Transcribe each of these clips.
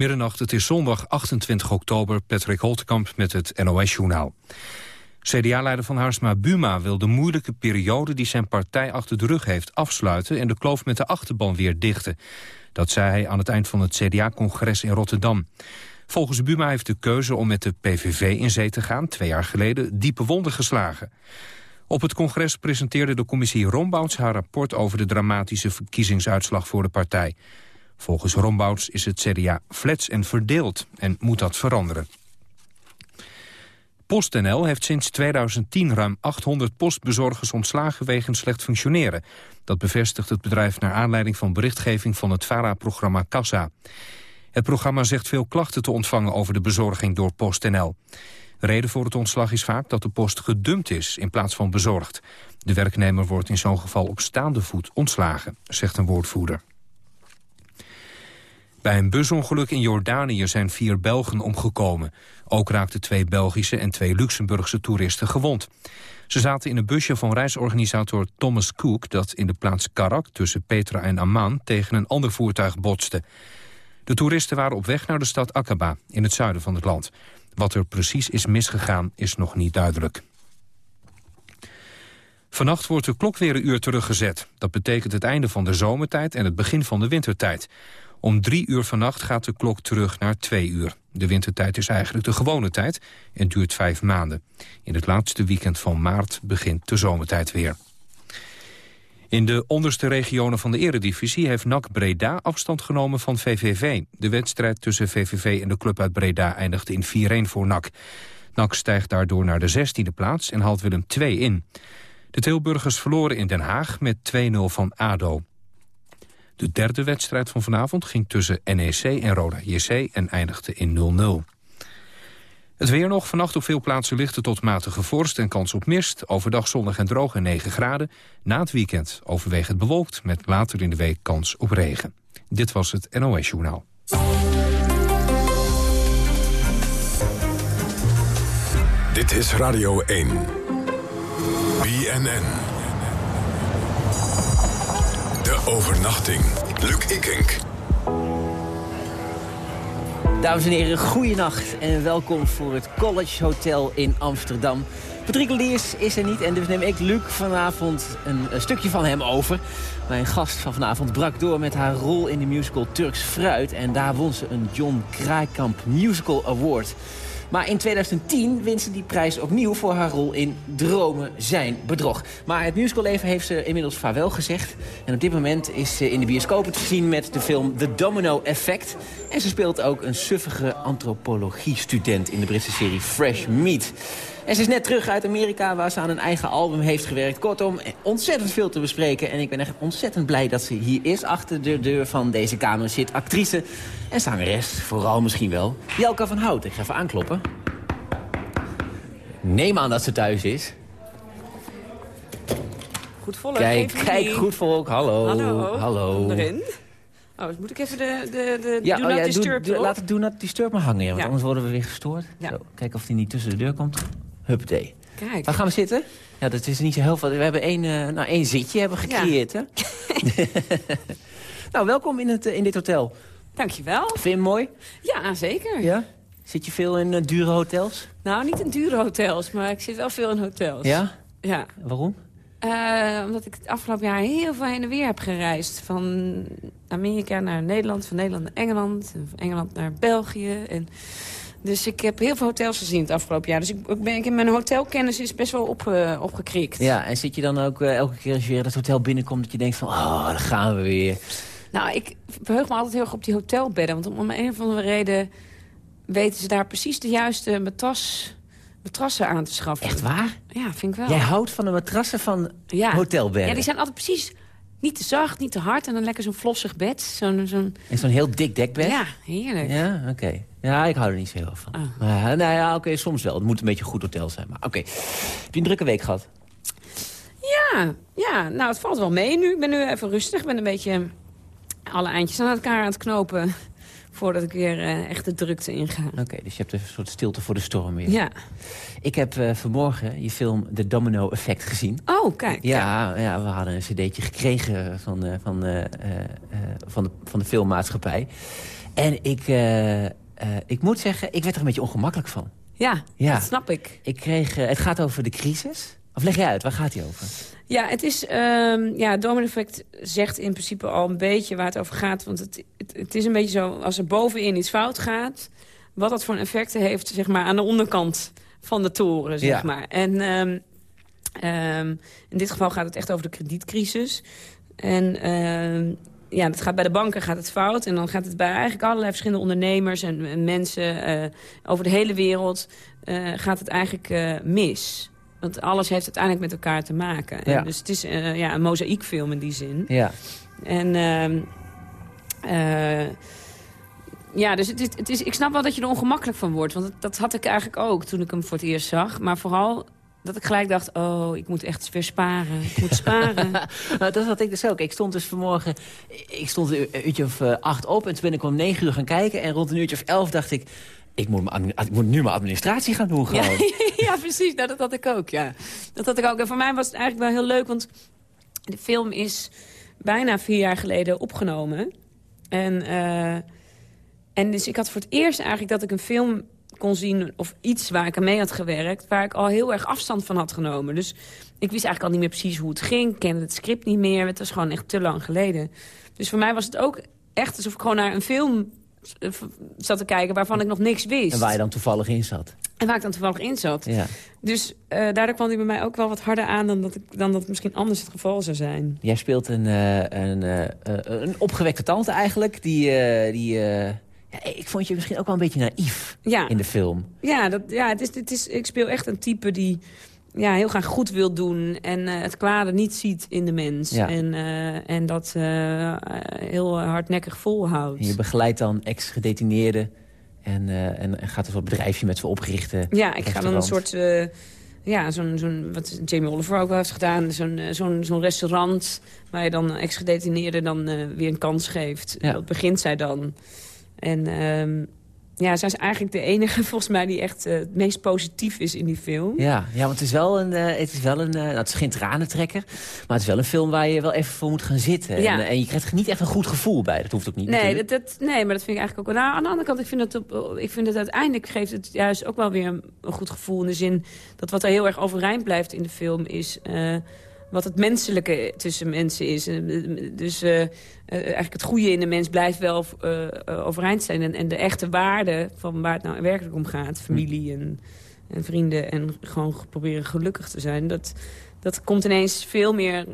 Middernacht, het is zondag 28 oktober. Patrick Holtkamp met het NOS-journaal. CDA-leider van Haarsma Buma wil de moeilijke periode... die zijn partij achter de rug heeft afsluiten... en de kloof met de achterban weer dichten. Dat zei hij aan het eind van het CDA-congres in Rotterdam. Volgens Buma heeft de keuze om met de PVV in zee te gaan... twee jaar geleden diepe wonden geslagen. Op het congres presenteerde de commissie Rombouts haar rapport... over de dramatische verkiezingsuitslag voor de partij. Volgens Rombouts is het CDA flats en verdeeld en moet dat veranderen. PostNL heeft sinds 2010 ruim 800 postbezorgers ontslagen wegens slecht functioneren. Dat bevestigt het bedrijf naar aanleiding van berichtgeving van het VARA-programma Kassa. Het programma zegt veel klachten te ontvangen over de bezorging door PostNL. Reden voor het ontslag is vaak dat de post gedumpt is in plaats van bezorgd. De werknemer wordt in zo'n geval op staande voet ontslagen, zegt een woordvoerder. Bij een busongeluk in Jordanië zijn vier Belgen omgekomen. Ook raakten twee Belgische en twee Luxemburgse toeristen gewond. Ze zaten in een busje van reisorganisator Thomas Cook... dat in de plaats Karak tussen Petra en Amman tegen een ander voertuig botste. De toeristen waren op weg naar de stad Aqaba in het zuiden van het land. Wat er precies is misgegaan is nog niet duidelijk. Vannacht wordt de klok weer een uur teruggezet. Dat betekent het einde van de zomertijd en het begin van de wintertijd. Om drie uur vannacht gaat de klok terug naar twee uur. De wintertijd is eigenlijk de gewone tijd en duurt vijf maanden. In het laatste weekend van maart begint de zomertijd weer. In de onderste regionen van de eredivisie heeft NAC Breda afstand genomen van VVV. De wedstrijd tussen VVV en de club uit Breda eindigde in 4-1 voor NAC. NAC stijgt daardoor naar de 16e plaats en haalt Willem 2 in. De Tilburgers verloren in Den Haag met 2-0 van ADO. De derde wedstrijd van vanavond ging tussen NEC en Roda JC en eindigde in 0-0. Het weer nog. Vannacht op veel plaatsen lichte tot matige vorst en kans op mist. Overdag zonnig en droog en 9 graden. Na het weekend overwegend bewolkt met later in de week kans op regen. Dit was het NOS Journaal. Dit is Radio 1. BNN. Overnachting. Luc Ikink. Dames en heren, goeienacht en welkom voor het College Hotel in Amsterdam. Patrick Liers is er niet en dus neem ik Luc vanavond een, een, stukje van hem over. Mijn gast van vanavond brak door met haar rol in de musical Turks Fruit... en daar won ze een John Kraaikamp Musical Award. Maar in 2010 wint ze die prijs opnieuw voor haar rol in Dromen zijn bedrog. Maar het musicalleven heeft ze inmiddels vaarwel gezegd. En op dit moment is ze in de bioscopen te zien met de film The Domino Effect. En ze speelt ook een suffige antropologie-student in de Britse serie Fresh Meat. En ze is net terug uit Amerika waar ze aan een eigen album heeft gewerkt. Kortom, ontzettend veel te bespreken. En ik ben echt ontzettend blij dat ze hier is. Achter de deur van deze kamer zit actrice en zangeres, vooral misschien wel. Jelka van Hout. Ik ga even aankloppen. Neem aan dat ze thuis is. Goed volk. Kijk, kijk, goed volk. Hallo. Hallo. Hallo. Erin. Oh, dus moet ik even de, de, de Ja, do oh ja, erop? laat het Do Not Disturb maar hangen, ja, want Ja. anders worden we weer gestoord. Ja. Zo, kijken of die niet tussen de deur komt. Huppatee. Kijk. Waar gaan we zitten? Ja, dat is niet zo heel veel. We hebben één, eh, nou, één zitje hebben gecreëerd, hè? nou, welkom in, het, eh, in dit hotel. Dankjewel. Vind je hem mooi? Ja, zeker. Ja? Zit je veel in eh, dure hotels? Nou, niet in dure hotels, maar ik zit wel veel in hotels. Ja? Ja. Waarom? Omdat ik het afgelopen jaar heel veel heen en weer heb gereisd. Van Amerika naar Nederland, van Nederland naar Engeland. en Van Engeland naar België. En dus ik heb heel veel hotels gezien het afgelopen jaar. Dus ik, ik ben, ik, mijn hotelkennis is best wel op, eh, opgekrikt. Ja, en zit je dan ook eh, elke keer als je weer dat hotel binnenkomt... dat je denkt van, oh, daar gaan we weer. Nou, ik verheug me altijd heel erg op die hotelbedden. Want om een of andere reden weten ze daar precies de juiste matras, matrassen aan te schaffen. Echt waar? Ja, vind ik wel. Jij houdt van de matrassen van ja. hotelbedden? Ja, die zijn altijd precies niet te zacht, niet te hard. En dan lekker zo'n flossig bed. Zo'n, zo'n... En zo'n heel dik dekbed? Ja, heerlijk. Ja, oké. Ja, ik hou er niet zo heel van. Oh. Maar, nou ja, oké, soms wel. Het moet een beetje een goed hotel zijn. Maar oké. Heb je een drukke week gehad? Ja, ja, nou, het valt wel mee nu. Ik ben nu even rustig. Ik ben een beetje alle eindjes aan elkaar aan het knopen... voordat ik weer eh, echt de drukte inga. Oké, dus je hebt een soort stilte voor de storm weer. Ja. Ik heb eh, vanmorgen je film The Domino Effect gezien. Oh, kijk. Ja, ja, we hadden een cd'tje gekregen van, eh, van, van, de, van de filmmaatschappij. En ik, ik moet zeggen, ik werd er een beetje ongemakkelijk van. Ja, ja. dat snap ik. ik kreeg, het gaat over de crisis. Of leg je uit, waar gaat hij over? Ja, het is, um, ja, Domino Effect zegt in principe al een beetje waar het over gaat. Want het, het, het, is een beetje zo, als er bovenin iets fout gaat... wat dat voor een effecten heeft zeg maar, aan de onderkant van de toren. Zeg maar. En um, um, in dit geval gaat het echt over de kredietcrisis. En ja, het gaat bij de banken gaat het fout. En dan gaat het bij eigenlijk allerlei verschillende ondernemers en, mensen uh, over de hele wereld uh, gaat het eigenlijk uh, mis. Want alles heeft uiteindelijk met elkaar te maken. Ja. Dus het is ja, een mozaïekfilm in die zin. Ja. En ja, dus het is, het is, ik snap wel dat je er ongemakkelijk van wordt. Want dat, dat had ik eigenlijk ook toen ik hem voor het eerst zag. Maar vooral dat ik gelijk dacht, oh, ik moet echt weer sparen. Ik moet sparen. nou, dat had ik dus ook. Ik stond dus vanmorgen, ik stond een uurtje of uh, acht op... en toen ben ik om negen uur gaan kijken. En rond een uurtje of elf dacht ik... Ik moet, ik moet nu mijn administratie gaan doen gewoon. Ja, ja precies. Nou, dat had ik ook, ja. Dat had ik ook. En voor mij was het eigenlijk wel heel leuk, want de film is bijna vier jaar geleden opgenomen. En, uh, en dus ik had voor het eerst eigenlijk dat ik een film kon zien of iets waar ik aan mee had gewerkt... waar ik al heel erg afstand van had genomen. Dus ik wist eigenlijk al niet meer precies hoe het ging. Ik kende het script niet meer. Het was gewoon echt te lang geleden. Dus voor mij was het ook echt alsof ik gewoon naar een film eh, zat te kijken... waarvan ik nog niks wist. En waar je dan toevallig in zat. En waar ik dan toevallig in zat. Ja. Dus uh, daardoor kwam hij bij mij ook wel wat harder aan... dan dat, ik, dan dat misschien anders het geval zou zijn. Jij speelt een, uh, een, uh, een opgewekte tante eigenlijk... die, die ja, ik vond je misschien ook wel een beetje naïef in de film. Ja, dat, ja het is, het is, ik speel echt een type die ja, heel graag goed wil doen... en uh, het kwade niet ziet in de mens. En, uh, en dat uh, heel hardnekkig volhoudt. je begeleidt dan ex-gedetineerden... En, en, gaat er zo'n bedrijfje met ze oprichten. Ja, ik ga dan een soort... ja, zo'n, zo'n, wat Jamie Oliver ook wel heeft gedaan. Zo'n, zo'n, zo'n restaurant waar je dan ex-gedetineerden dan weer een kans geeft. Ja. Dat begint zij dan... En um, ja, zij is eigenlijk de enige volgens mij die echt uh, het meest positief is in die film. Ja, ja want het is wel een, uh, het is wel een, uh, nou, het is geen tranentrekker, maar het is wel een film waar je wel even voor moet gaan zitten. Ja. En, en, je krijgt er niet echt een goed gevoel bij. Dat hoeft ook niet. Nee, dat, dat, nee maar dat vind ik eigenlijk ook wel. Nou, aan de andere kant, ik vind, het op, ik vind het uiteindelijk geeft het juist ook wel weer een, een, goed gevoel in de zin dat wat er heel erg overeind blijft in de film is wat het menselijke tussen mensen is. Dus uh, eigenlijk het goede in de mens blijft wel uh, overeind zijn. En, en, de echte waarde van waar het nou werkelijk om gaat. Familie en, en vrienden en gewoon proberen gelukkig te zijn. Dat, dat komt ineens veel meer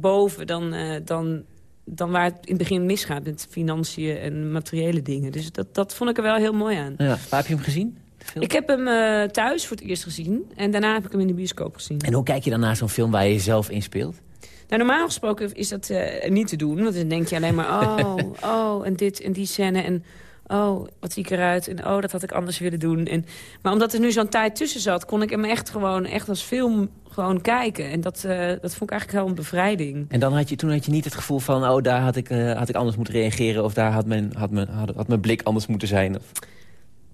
boven dan, dan, dan waar het in het begin misgaat. Met financiën en materiële dingen. Dus dat, dat vond ik er wel heel mooi aan. Ja. Waar heb je hem gezien? Ik heb hem uh, thuis voor het eerst gezien. En daarna heb ik hem in de bioscoop gezien. En hoe kijk je dan naar zo'n film waar je zelf in speelt? Nou, normaal gesproken is dat uh, niet te doen. Want dan denk je alleen maar, oh, oh, en dit en die scène. En oh, wat zie ik eruit. En oh, dat had ik anders willen doen. En, maar omdat er nu zo'n tijd tussen zat, kon ik hem echt gewoon echt als film gewoon kijken. En dat, uh, dat vond ik eigenlijk wel een bevrijding. En dan had je, toen had je niet het gevoel van, oh, daar had ik, uh, had ik anders moeten reageren. Of daar had mijn, had, mijn, had, had mijn blik anders moeten zijn. Of...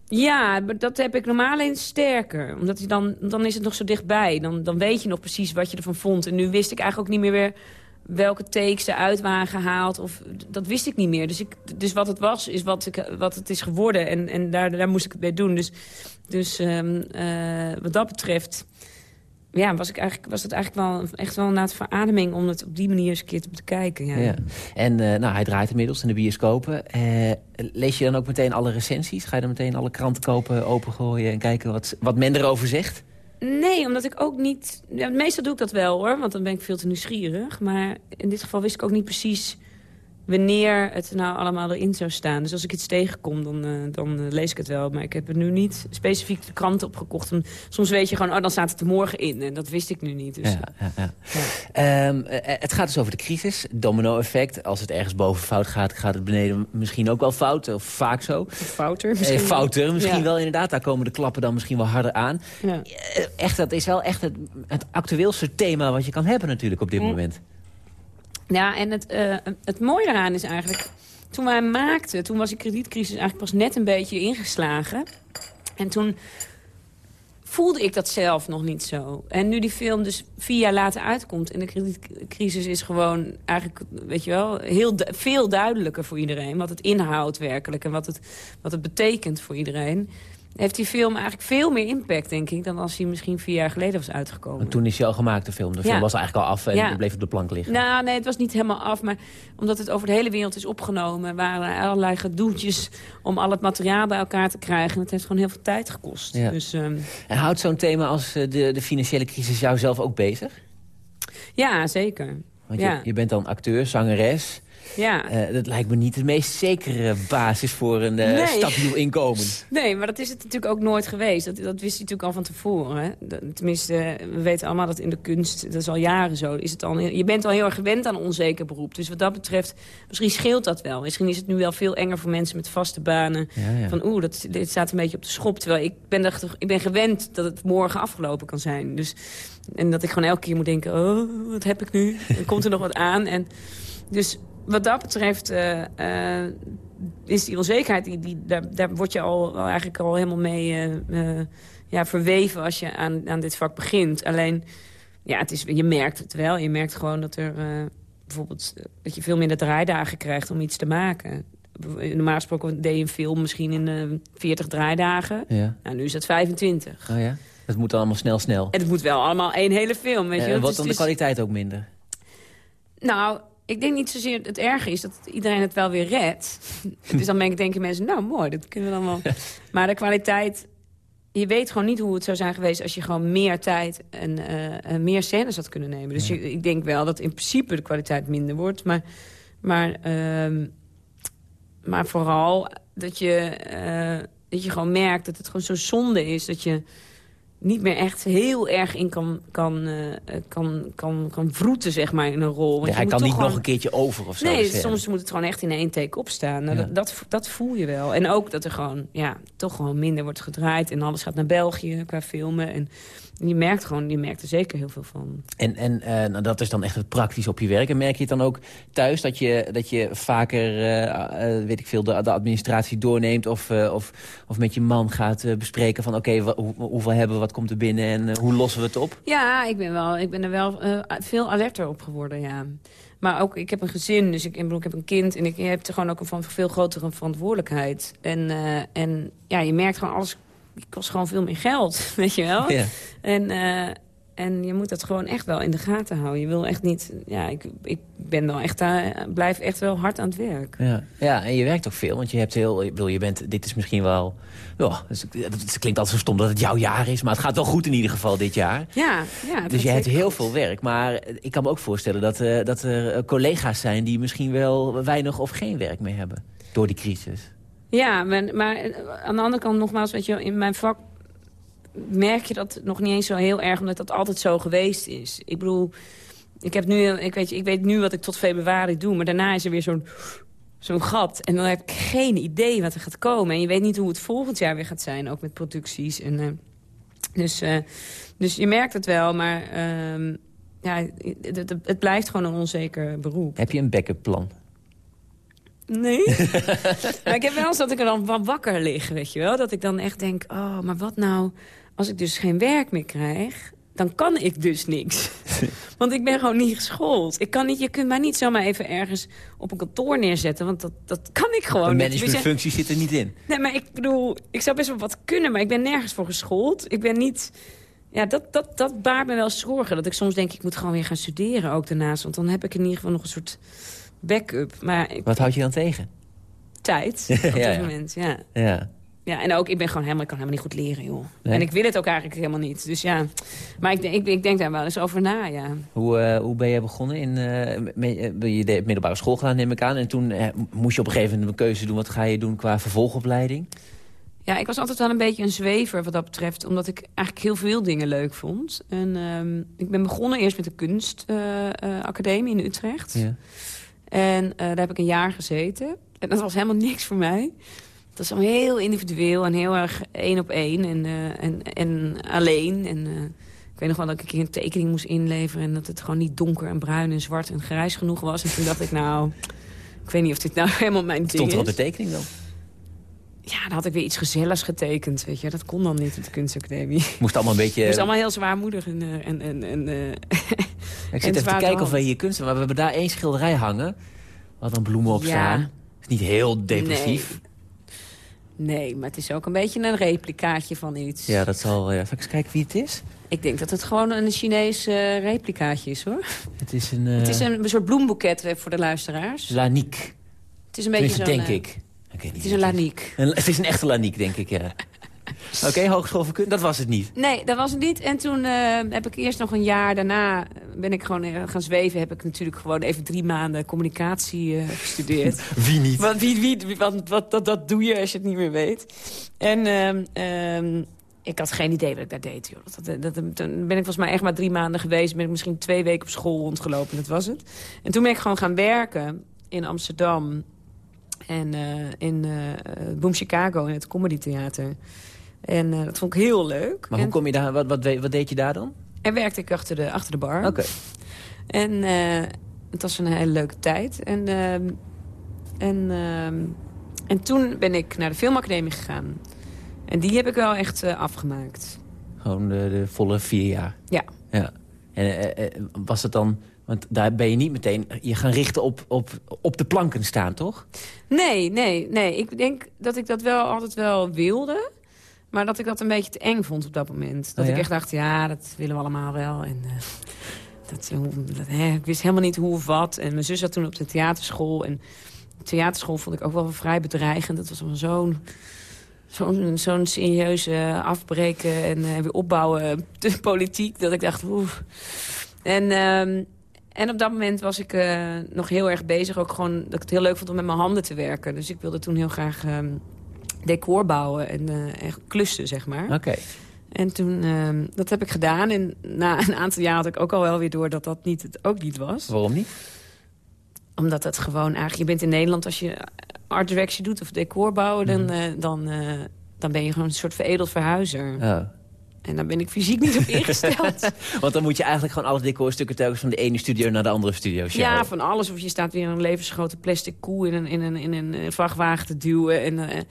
Ja, dat heb ik normaal eens sterker. Omdat je dan, dan is het nog zo dichtbij. Dan, dan weet je nog precies wat je ervan vond. En nu wist ik eigenlijk ook niet meer weer welke takes eruit waren gehaald. Of, dat wist ik niet meer. Dus, ik, dus wat het was, is wat, ik, wat het is geworden. En, en daar, daar moest ik het bij doen. Dus, dus um, uh, wat dat betreft ja, was, ik eigenlijk, was het eigenlijk wel echt wel een verademing... om het op die manier eens een keer te bekijken. Ja. ja. En uh, nou, hij draait inmiddels in de bioscopen. Uh, lees je dan ook meteen alle recensies? Ga je dan meteen alle kranten kopen, opengooien... en kijken wat, wat men erover zegt? Nee, omdat ik ook niet... Ja, meestal doe ik dat wel, hoor. Want dan ben ik veel te nieuwsgierig. Maar in dit geval wist ik ook niet precies wanneer het nou allemaal erin zou staan. Dus als ik iets tegenkom, dan, uh, dan uh, lees ik het wel. Maar ik heb er nu niet specifiek de krant opgekocht. En soms weet je gewoon, oh, dan staat het er morgen in. En dat wist ik nu niet. Dus, ja, ja, ja. ja. Um, het gaat dus over de crisis, domino-effect. Als het ergens boven fout gaat, gaat het beneden misschien ook wel fout. Of vaak zo. Fouter misschien. Eh, fouter misschien wel, inderdaad. Daar komen de klappen dan misschien wel harder aan. Echt, dat is wel echt het, het actueelste thema wat je kan hebben natuurlijk op dit moment. Ja, en het, uh, het mooie daaraan is eigenlijk... Toen wij maakten, toen was die kredietcrisis eigenlijk pas net een beetje ingeslagen. En toen voelde ik dat zelf nog niet zo. En nu die film dus vier jaar later uitkomt... en de kredietcrisis is gewoon eigenlijk, weet je wel... Heel veel duidelijker voor iedereen wat het inhoudt werkelijk... en wat het, wat het betekent voor iedereen heeft die film eigenlijk veel meer impact, denk ik... dan als hij misschien vier jaar geleden was uitgekomen. En toen is hij al gemaakt, de film. De film was eigenlijk al af en ja. bleef op de plank liggen. Nou, nee, het was niet helemaal af. Maar omdat het over de hele wereld is opgenomen... waren er allerlei gedoetjes om al het materiaal bij elkaar te krijgen. En het heeft gewoon heel veel tijd gekost. Dus, um... En houdt zo'n thema als eh, de, de financiële crisis jou zelf ook bezig? Ja, zeker. Want je, je bent dan acteur, zangeres... Ja. Uh, dat lijkt me niet de meest zekere basis voor een uh, stabiel inkomen. Nee, maar dat is het natuurlijk ook nooit geweest. Dat, dat wist hij natuurlijk al van tevoren. tenminste, we weten allemaal dat in de kunst, dat is al jaren zo. Is het al, je bent al heel erg gewend aan een onzeker beroep. Dus wat dat betreft, misschien scheelt dat wel. Misschien is het nu wel veel enger voor mensen met vaste banen. Van oeh, dat, dit staat een beetje op de schop. Terwijl ik ben, er, ik ben gewend dat het morgen afgelopen kan zijn. Dus, en dat ik gewoon elke keer moet denken, oh, wat heb ik nu? Komt er nog wat aan. En dus wat dat betreft uh, uh, is die onzekerheid, die, die, daar, daar word je al, eigenlijk al helemaal mee uh, ja, verweven als je aan, aan dit vak begint. Alleen, ja, het is, je merkt het wel. Je merkt gewoon dat er bijvoorbeeld dat je veel minder draaidagen krijgt om iets te maken. Normaal gesproken deed je een film misschien in 40 draaidagen. Ja. Nou, nu is dat 25. Oh ja? Het moet allemaal snel, snel. En het moet wel allemaal één hele film. Weet je? En wat dan de kwaliteit ook minder? Nou, ik denk niet zozeer het erge is dat iedereen het wel weer redt. dus dan denken mensen, nou mooi, dat kunnen we dan wel. maar de kwaliteit, je weet gewoon niet hoe het zou zijn geweest... als je gewoon meer tijd en uh, meer scènes had kunnen nemen. Dus ik denk wel dat in principe de kwaliteit minder wordt. Maar, maar, uh, maar vooral dat je, uh, dat je gewoon merkt dat het gewoon zo zonde is... dat je niet meer echt heel erg in kan, kan, uh, kan, kan, kan vroeten, zeg maar, in een rol. Want hij kan niet nog een keertje over of zo. Nee, soms moet het gewoon echt in één take opstaan. Nou, dat, dat, dat, voel je wel. En ook dat er gewoon, ja, toch gewoon minder wordt gedraaid. En alles gaat naar België qua filmen. En je merkt gewoon, je merkt er zeker heel veel van. En, en uh, nou, dat is dan echt het praktisch op je werk. En merk je het dan ook thuis dat je, dat je vaker, uh, weet ik veel, de, de administratie doorneemt... of, of, of met je man gaat bespreken van oké, hoe, hoeveel hebben we, wat komt er binnen... en hoe lossen we het op? Ja, ik ben, wel, ik ben er wel veel alerter op geworden, ja. Maar ook, ik heb een gezin, dus ik, ik, bedoel, ik heb een kind... en ik heb er gewoon ook een veel grotere verantwoordelijkheid. En, en ja, je merkt gewoon, alles die kost gewoon veel meer geld, weet je wel. Ja. En, uh, en je moet dat gewoon echt wel in de gaten houden. Je wil echt niet... Ja, ik, ik ben dan echt, uh, blijf echt wel hard aan het werk. Ja. ja, en je werkt ook veel. Want je hebt heel... Ik bedoel, je bent... Dit is misschien wel... Ja, het klinkt altijd zo stom dat het jouw jaar is. Maar het gaat wel goed in ieder geval dit jaar. Ja, ja. Dus je hebt heel veel werk. Maar ik kan me ook voorstellen dat, uh, dat er collega's zijn... die misschien wel weinig of geen werk meer hebben. Door die crisis. Ja, maar, maar aan de andere kant nogmaals, weet je, in mijn vak merk je dat nog niet eens zo heel erg, omdat dat altijd zo geweest is. Ik bedoel, ik, heb nu, ik, weet, ik weet nu wat ik tot februari doe, maar daarna is er weer zo'n zo'n gat. En dan heb ik geen idee wat er gaat komen. En je weet niet hoe het volgend jaar weer gaat zijn, ook met producties. En, uh, dus, dus je merkt het wel, maar uh, ja, het, het, blijft gewoon een onzeker beroep. Heb je een backup plan? Nee. maar ik heb wel eens dat ik er dan van wakker lig, weet je wel. Dat ik dan echt denk, oh, maar wat nou als ik dus geen werk meer krijg... dan kan ik dus niks. want ik ben gewoon niet geschoold. Ik kan niet, je kunt mij niet zomaar even ergens op een kantoor neerzetten... want dat, dat kan ik gewoon niet. De managementfunctie zit er niet in. Nee, maar ik bedoel, ik zou best wel wat kunnen... maar ik ben nergens voor geschoold. Ik ben niet... Ja, dat, dat, dat baart me wel zorgen. Dat ik soms denk, ik moet gewoon weer gaan studeren ook daarnaast. Want dan heb ik in ieder geval nog een soort backup. Maar ik... Wat houd je dan tegen? Tijd, op dit ja. moment, ja. ja. Ja, en ook, ik ben gewoon helemaal, ik kan helemaal niet goed leren, joh. En ik wil het ook eigenlijk helemaal niet. Dus ja, maar ik, ik, ik denk daar wel eens over na, ja. Hoe, uh, hoe ben je begonnen? In, uh, je de middelbare school gedaan, neem ik aan. En toen uh, moest je op een gegeven moment een keuze doen. Wat ga je doen qua vervolgopleiding? Ja, ik was altijd wel een beetje een zwever wat dat betreft. Omdat ik eigenlijk heel veel dingen leuk vond. En um, ik ben begonnen eerst met de kunstacademie in Utrecht. Ja. En uh, daar heb ik een jaar gezeten. En dat was helemaal niks voor mij. Het was allemaal heel individueel en heel erg één op één. En, uh, en, en alleen. En uh, ik weet nog wel dat ik een keer een tekening moest inleveren... en dat het gewoon niet donker en bruin en zwart en grijs genoeg was. En toen dacht ik, nou, ik weet niet of dit nou helemaal mijn ding Stond er op de tekening dan? Ja, dan had ik weer iets gezelligs getekend, weet je. Dat kon dan niet op de kunstacademie. Moest allemaal een beetje... Het was allemaal heel zwaarmoedig en... eh, en, en, en eh, ik en zit even te kijken of we hier kunst... Maar we hebben daar één schilderij hangen. Wat dan bloemen op Ja. staan. is niet heel depressief. Nee, maar het is ook een beetje een replicaatje van iets. Ja, dat zal... Ja. Eens kijken wie het is? Ik denk dat het gewoon een Chinees eh, replicaatje is, hoor. Het is een... Het is een soort bloemboeket voor de luisteraars. Lanique. Het is een beetje zo'n... denk ik. Het is een laniek. Een- het is een echte laniek, denk ik, ja. Oké, hogeschool voor kunst, dat was het niet. Nee, dat was het niet. En toen eh, heb ik eerst nog een jaar daarna... eh, ben ik gewoon eh, gaan zweven. Heb ik natuurlijk gewoon even drie maanden communicatie gestudeerd. Wie niet? Want wie, wie, want wat, dat, dat doe je als je het niet meer weet. En ehm, ehm, ik had geen idee wat ik daar deed. Joh. Dat, dat, dat- toen ben ik volgens mij echt maar drie maanden geweest. Ben ik misschien twee weken op school rondgelopen. En dat was het. En toen ben ik gewoon gaan werken in Amsterdam. En eh, in eh Boom Chicago, in het Comedy Theater. En eh, dat vond ik heel leuk. Maar en, hoe kom je daar, wat, wat, deed je daar dan? en werkte ik achter de, achter de bar. Oké. En eh, het was een hele leuke tijd. En, en, en toen ben ik naar de filmacademie gegaan. En die heb ik wel echt eh, afgemaakt. Gewoon de, de volle vier jaar. Ja. Ja. En eh, eh, was het dan... Want daar ben je niet meteen je gaan richten op, op, op de planken staan, toch? Nee, nee, nee. Ik denk dat ik dat wel altijd wel wilde. Maar dat ik dat een beetje te eng vond op dat moment. Dat Oh ja? ik echt dacht, ja, dat willen we allemaal wel. En eh, dat, dat, hè, ik wist helemaal niet hoe of wat. En mijn zus zat toen op de theaterschool. En de theaterschool vond ik ook wel vrij bedreigend. Dat was zo'n zo'n zo'n serieuze afbreken en eh, weer opbouwen de politiek. Dat ik dacht, oeh. En, ehm, en op dat moment was ik eh, nog heel erg bezig. Ook gewoon dat ik het heel leuk vond om met mijn handen te werken. Dus ik wilde toen heel graag ehm, decor bouwen en eh, klussen, zeg maar. Oké. En toen, ehm, dat heb ik gedaan. En na een aantal jaar had ik ook al wel weer door dat dat niet, het ook niet was. Waarom niet? Omdat het gewoon eigenlijk... Je bent in Nederland, als je art direction doet of decor bouwen... dan, eh, dan, dan ben je gewoon een soort veredeld verhuizer. Oh. En daar ben ik fysiek niet op ingesteld. Want dan moet je eigenlijk gewoon alle decorstukken telkens van de ene studio naar de andere studio ja, van alles. Of je staat weer een levensgrote plastic koe in een, in een, in een eh, vrachtwagen te duwen. En, eh, en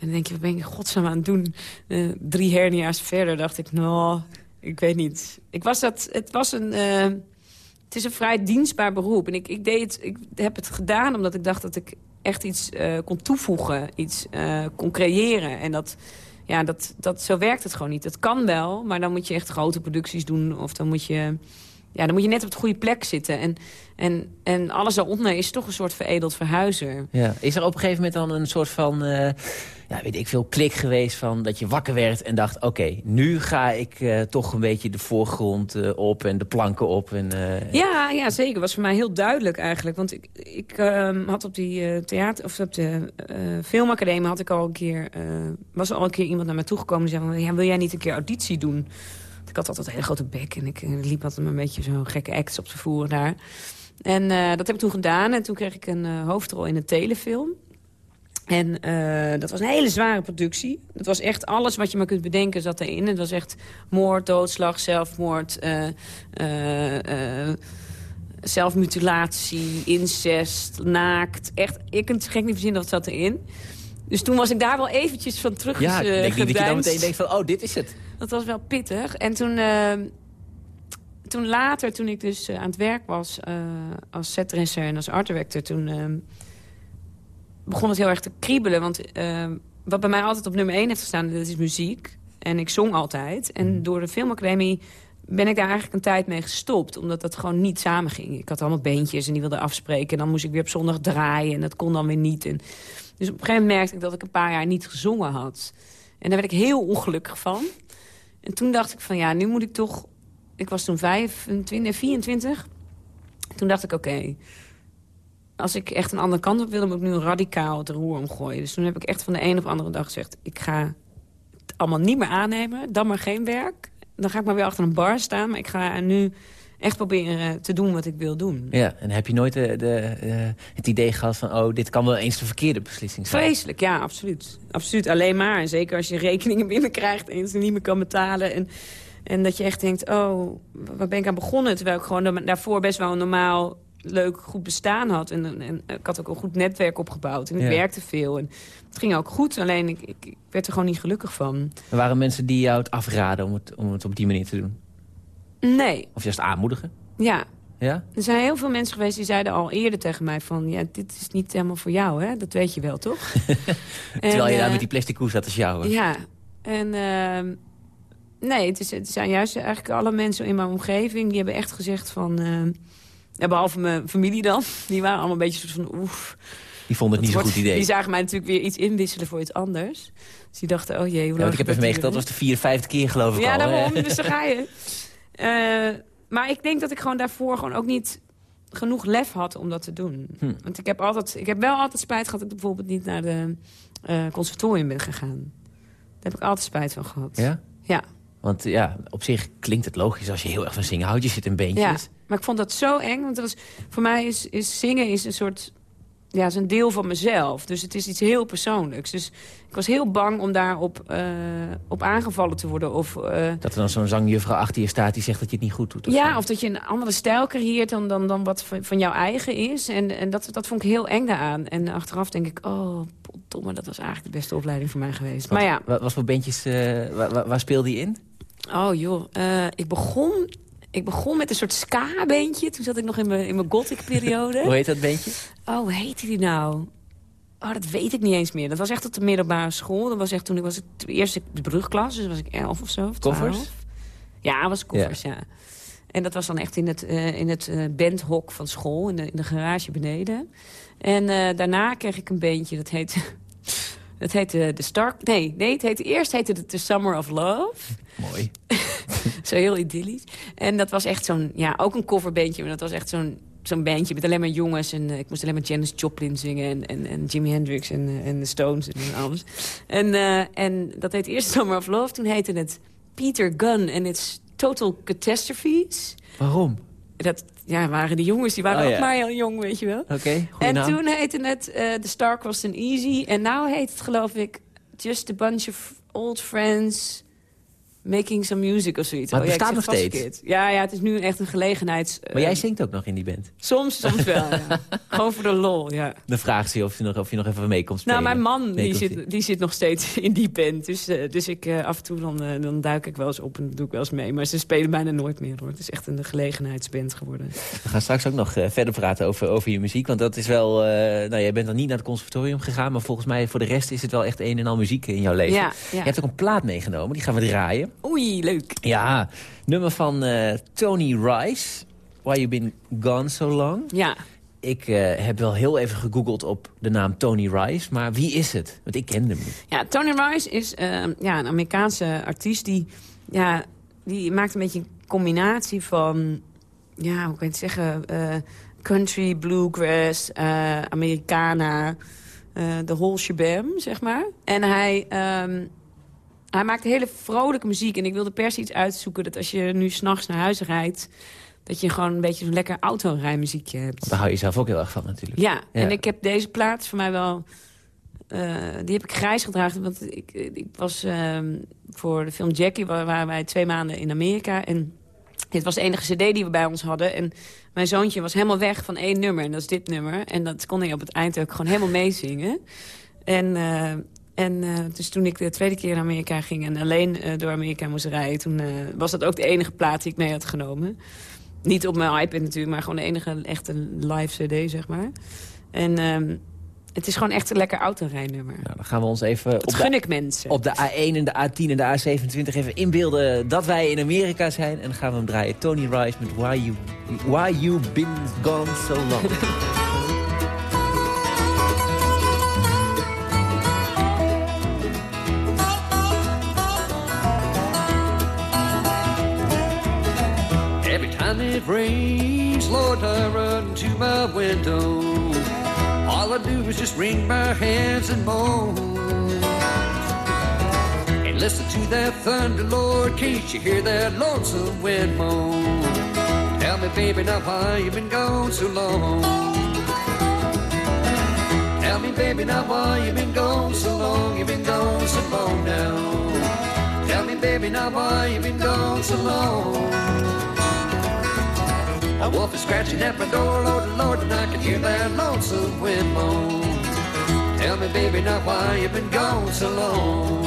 dan denk je, wat ben ik godsnaam aan het doen? Eh, drie hernia's verder dacht ik, nou, ik weet niet. Ik was dat, het was een... het is een vrij dienstbaar beroep. En ik, ik, deed het, ik heb het gedaan omdat ik dacht dat ik echt iets kon toevoegen. Iets kon creëren. En dat, ja, dat, dat, zo werkt het gewoon niet. Het kan wel, maar dan moet je echt grote producties doen. Of dan moet je, ja, dan moet je net op de goede plek zitten. En, en, en alles daaronder is toch een soort veredeld verhuizer. Ja. Is er op een gegeven moment dan een soort van, eh, ja, weet ik veel, klik geweest van dat je wakker werd en dacht, oké, nu ga ik eh, toch een beetje de voorgrond eh, op en de planken op. En, Ja, ja, zeker. was voor mij heel duidelijk eigenlijk. Want ik, ik ehm, had op die theater of op de filmacademie had ik al een keer was al een keer iemand naar me toegekomen die zei van, ja, wil jij niet een keer auditie doen? Ik had altijd een hele grote bek en ik eh, liep altijd een beetje zo'n gekke act op te voeren daar. En eh, dat heb ik toen gedaan en toen kreeg ik een eh, hoofdrol in een telefilm. En dat was een hele zware productie. Dat was echt alles wat je maar kunt bedenken zat erin. Het was echt moord, doodslag, zelfmoord, zelfmutilatie, incest, naakt. Echt, ik kunt het gek niet verzinnen wat zat erin. Dus toen was ik daar wel eventjes van terug ja, ik denk dat je dan meteen denkt van, oh, dit is het. Dat was wel pittig. En toen, eh, toen later, toen ik dus eh, aan het werk was eh, als setdresser en als art director... toen eh, begon het heel erg te kriebelen. Want eh, wat bij mij altijd op nummer 1 heeft gestaan, dat is muziek. En ik zong altijd. En door de filmacademie ben ik daar eigenlijk een tijd mee gestopt. Omdat dat gewoon niet samenging. Ik had allemaal beentjes en die wilden afspreken. En dan moest ik weer op zondag draaien en dat kon dan weer niet. En dus op een gegeven moment merkte ik dat ik een paar jaar niet gezongen had. En daar werd ik heel ongelukkig van. En toen dacht ik van ja, nu moet ik toch... Ik was toen 25, 24. Toen dacht ik oké, als ik echt een andere kant op wil... dan moet ik nu radicaal het roer omgooien. Dus toen heb ik echt van de een op andere dag gezegd... ik ga het allemaal niet meer aannemen, dan maar geen werk. Dan ga ik maar weer achter een bar staan. Maar ik ga nu echt proberen te doen wat ik wil doen. Ja, en heb je nooit de, de, eh, het idee gehad van... oh, dit kan wel eens de verkeerde beslissing zijn? Vreselijk, ja, absoluut. Absoluut, alleen maar. En zeker als je rekeningen binnenkrijgt en ze niet meer kan betalen. En, en dat je echt denkt, oh, waar ben ik aan begonnen? Terwijl ik gewoon daarvoor best wel een normaal leuk, goed bestaan had. En, en, ik had ook een goed netwerk opgebouwd. En ik Ja. werkte veel. En het ging ook goed, alleen ik, ik, ik werd er gewoon niet gelukkig van. Er waren mensen die jou het afraden om het, om het op die manier te doen. Nee, Of juist aanmoedigen. ja. Ja? Er zijn heel veel mensen geweest die zeiden al eerder tegen mij van... ja, dit is niet helemaal voor jou, hè? Dat weet je wel, toch? Terwijl je daar eh, met die plastic koe zat te sjouwen. Ja, en ehm, nee, het, is, het zijn juist eigenlijk alle mensen in mijn omgeving... die hebben echt gezegd van... ehm, ja, behalve mijn familie dan, die waren allemaal een beetje soort van... oef, Die vonden het niet zo'n goed idee. Die zagen mij natuurlijk weer iets inwisselen voor iets anders. Dus die dachten, oh jee, hoe Ja, lang want ik heb even meegeteld, dat was de 54 keer geloof ik Ja, al. hè? daarom, dus daar ga je. Eh, maar ik denk dat ik gewoon daarvoor gewoon ook niet genoeg lef had om dat te doen. Hm. Want ik heb, altijd, ik heb wel altijd spijt gehad dat ik bijvoorbeeld niet naar de eh, conservatorium ben gegaan. Daar heb ik altijd spijt van gehad. Ja? Ja. Want ja, op zich klinkt het logisch als je heel erg van zingen houdt. Je zit in beentjes. Ja, maar ik vond dat zo eng. Want dat was, voor mij is, is zingen is een soort... Ja, is een deel van mezelf. Dus het is iets heel persoonlijks. Dus ik was heel bang om daarop eh, op aangevallen te worden. Of, eh, Dat er dan zo'n zangjuffrouw achter je staat die zegt dat je het niet goed doet. ja, zo. of dat je een andere stijl creëert dan, dan, dan wat van, van jouw eigen is. En, en dat, dat vond ik heel eng daaraan. En achteraf denk ik, oh, potdomme, dat was eigenlijk de beste opleiding voor mij geweest. Wat, Maar ja, wa- Wat voor bandjes, eh, waar, waar- speelde je in? oh joh, ik, begon, ik begon met een soort ska-beentje. Toen zat ik nog in mijn, in mijn gothic-periode. Hoe heet dat bandje? Oh, hoe heette die nou? Oh, dat weet ik niet eens meer. Dat was echt op de middelbare school. Dat was echt toen ik was het eerste brugklas, dus was ik elf of zo. Of Koffers? 12. Ja, was koffers, ja. En dat was dan echt in het, eh, in het eh, bandhok van school, in de, in de garage beneden. En eh, daarna kreeg ik een beentje, dat heette... Het heette The Star... Nee, nee het heette, eerst heette het The Summer of Love. Mooi. Zo heel idyllisch. En dat was echt zo'n, ja, ook een coverbeentje. Maar dat was echt zo'n zo'n bandje met alleen maar jongens. En eh, ik moest alleen maar Janis Joplin zingen. En, en, en Jimi Hendrix en, eh, en de Stones en alles. En, eh, en dat heette eerst Summer of Love. Toen heette het Peter Gunn en It's Total Catastrophes. Waarom? Dat ja, waren die jongens, die waren Oh, ook maar heel jong, weet je wel. Oké, goeie En naam. toen heette het eh The Star Crossed and Easy. En nu heet het geloof ik Just a Bunch of Old Friends Making Some Music of zoiets. Maar het Oh, bestaat zeg nog steeds? Ja, ja, het is nu echt een gelegenheids... Maar jij eh, zingt ook nog in die band. Soms, soms wel, ja. Gewoon voor de lol, ja. Dan vraagt ze je of je nog, of je nog even mee komt spelen. Nou, mijn man die zit, die zit nog steeds in die band. Dus, eh, dus ik eh, af en toe dan, dan duik ik wel eens op en doe ik wel eens mee. Maar ze spelen bijna nooit meer hoor. Het is echt een gelegenheidsband geworden. We gaan straks ook nog verder praten over, over je muziek. Want dat is wel... nou, jij bent dan niet naar het conservatorium gegaan. Maar volgens mij voor de rest is het wel echt een en al muziek in jouw leven. Ja, Je ja. hebt ook een plaat meegenomen. Die gaan we draaien. Oei, leuk. Ja, nummer van eh, Tony Rice. Why You Been Gone So Long. Ja, Ik eh, heb wel heel even gegoogeld op de naam Tony Rice. Maar wie is het? Want ik kende hem niet. Ja, Tony Rice is eh, ja, een Amerikaanse artiest die, ja, die maakt een beetje een combinatie van, ja, hoe kan je het zeggen, country, bluegrass, Americana, de whole shebam, zeg maar. En hij, ehm, hij maakt hele vrolijke muziek en ik wilde per se iets uitzoeken dat als je nu s'nachts naar huis rijdt, dat je gewoon een beetje zo'n lekker autorijmuziekje hebt. Daar hou je zelf ook heel erg van natuurlijk. Ja, Ja. en ik heb deze plaat voor mij wel... eh, die heb ik grijs gedragen, want ik, ik was ehm, voor de film Jackie... Waar, waren wij twee maanden in Amerika en dit was de enige cd die we bij ons hadden. En mijn zoontje was helemaal weg van één nummer en dat is dit nummer. En dat kon hij op het eind ook gewoon helemaal meezingen. En... eh, en eh, dus toen ik de tweede keer naar Amerika ging en alleen eh, door Amerika moest rijden... toen eh, was dat ook de enige plaat die ik mee had genomen. Niet op mijn iPad natuurlijk, maar gewoon de enige echte live cd, zeg maar. En ehm, het is gewoon echt een lekker autorijnummer. Nou, dan gaan we ons even Dat op gun de, ik mensen. op de A1 en de A10 en de A27 even inbeelden dat wij in Amerika zijn. En dan gaan we hem draaien. Tony Rice met Why You, Why you Been Gone So Long. rains, Lord, I run to my window. All I do is just wring my hands and moan. And listen to that thunder, Lord, can't you hear that lonesome wind moan? Tell me, baby, now why you been gone so long? Tell me, baby, now why you been gone so long? You been gone so long now. Tell me, baby, now why you been gone so long? A wolf is scratching at my door, Lord, Lord, and I can hear that lonesome wind moan. Tell me, baby, now why you've been gone so long?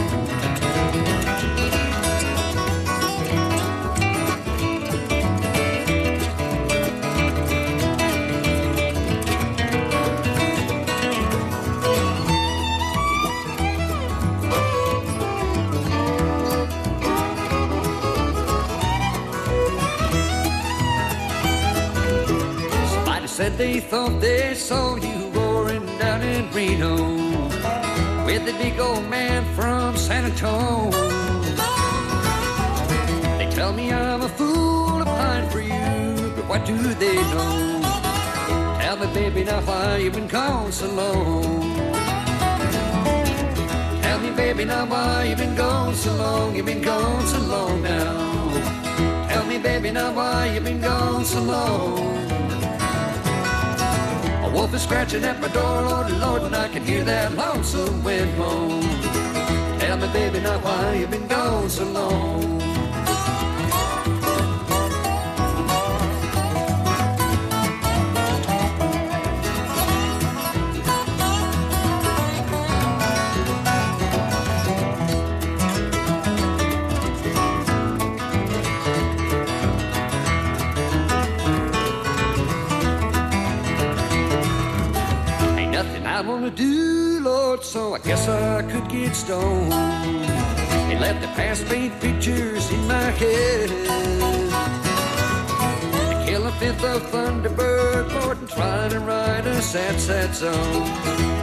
Said they thought they saw you roaring down in Reno with the big old man from San Antonio. They tell me I'm a fool pine for you, but what do they know? Tell me, baby, now why you've been gone so long? Tell me, baby, now why you've been gone so long? You've been gone so long now. Tell me, baby, now why you've been gone so long? Wolf is scratching at my door, Lord, Lord, and I can hear that lonesome wind moan. Tell me, baby, now why you been gone so long? Lord, so I guess I could get stoned. And let the past paint pictures in my head. Kill a fifth of Thunderbird, Lord, and try to write a sad, sad song.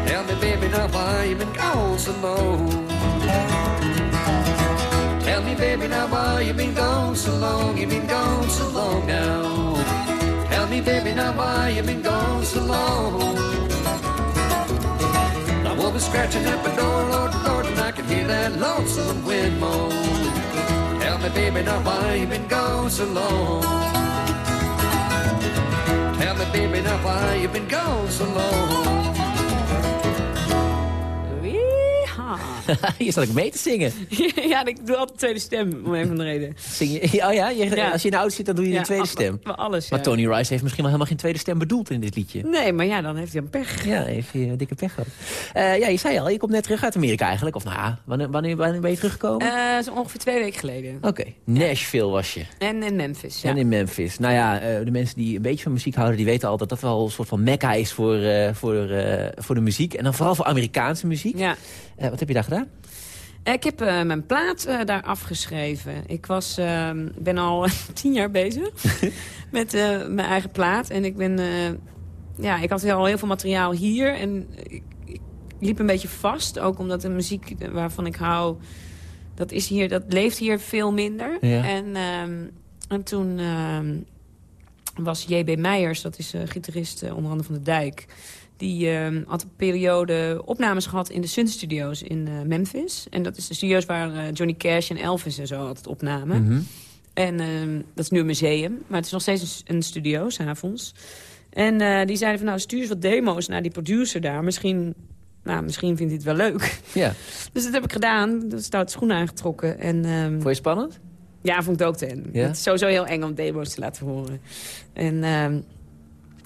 Tell me, baby, now why you been gone so long? Tell me, baby, now why you been gone so long? You been gone so long now. Tell me, baby, now why you been gone so long? The wolf is scratching at my door, Lord, Lord, and I can hear that lonesome wind moan. Tell me, baby, now why you been gone so long? Tell me, baby, now why you been gone so long? Weeha. Hier zat ik mee te zingen. ja, ik doe altijd tweede stem, om een van de reden. Zing je, oh ja, je- Ja. als je in de auto zit, dan doe je Ja, een tweede af- stem. af- Alles, Maar. Tony Rice heeft misschien wel helemaal geen tweede stem bedoeld in dit liedje. Nee, maar ja, dan heeft hij een pech. Ja, even je dikke pech gehad. Eh, ja, je zei al, je komt net terug uit Amerika eigenlijk. Of nou, ja, wanneer, wanneer, wanneer ben je teruggekomen? Eh, zo ongeveer twee weken geleden. Oké, Nashville was je. En in Memphis, ja. En in Memphis. Nou ja, eh, de mensen die een beetje van muziek houden... die weten al dat dat wel een soort van mekka is voor, eh, voor, eh, voor de muziek. En dan vooral voor Amerikaanse muziek. ja. Eh, wat heb je daar gedaan? Ik heb eh, mijn plaat eh, daar afgeschreven. Ik was, ehm, ben al tien jaar bezig met mijn eigen plaat. En ik ben... ja, ik had al heel veel materiaal hier. En ik, ik liep een beetje vast. Ook omdat de muziek waarvan ik hou... Dat, is hier, dat leeft hier veel minder. Ja. En, ehm, en toen ehm, was J.B. Meijers, dat is gitarist onder andere van de Dijk... Die ehm, had een periode opnames gehad in de Sun Studios in eh, Memphis. En dat is de studio's waar eh, Johnny Cash en Elvis en zo altijd opnamen. Mhm. En ehm, dat is nu een museum, maar het is nog steeds een, een studio, s'avonds. En eh, die zeiden van, nou, stuur eens wat demo's naar die producer daar. Misschien, nou, misschien vindt hij het wel leuk. Ja, Dus dat heb ik gedaan. Dat stout schoenen aangetrokken. En, ehm, vond je spannend? ja, vond ik ook te eng. Ja? Het is sowieso heel eng om demo's te laten horen. En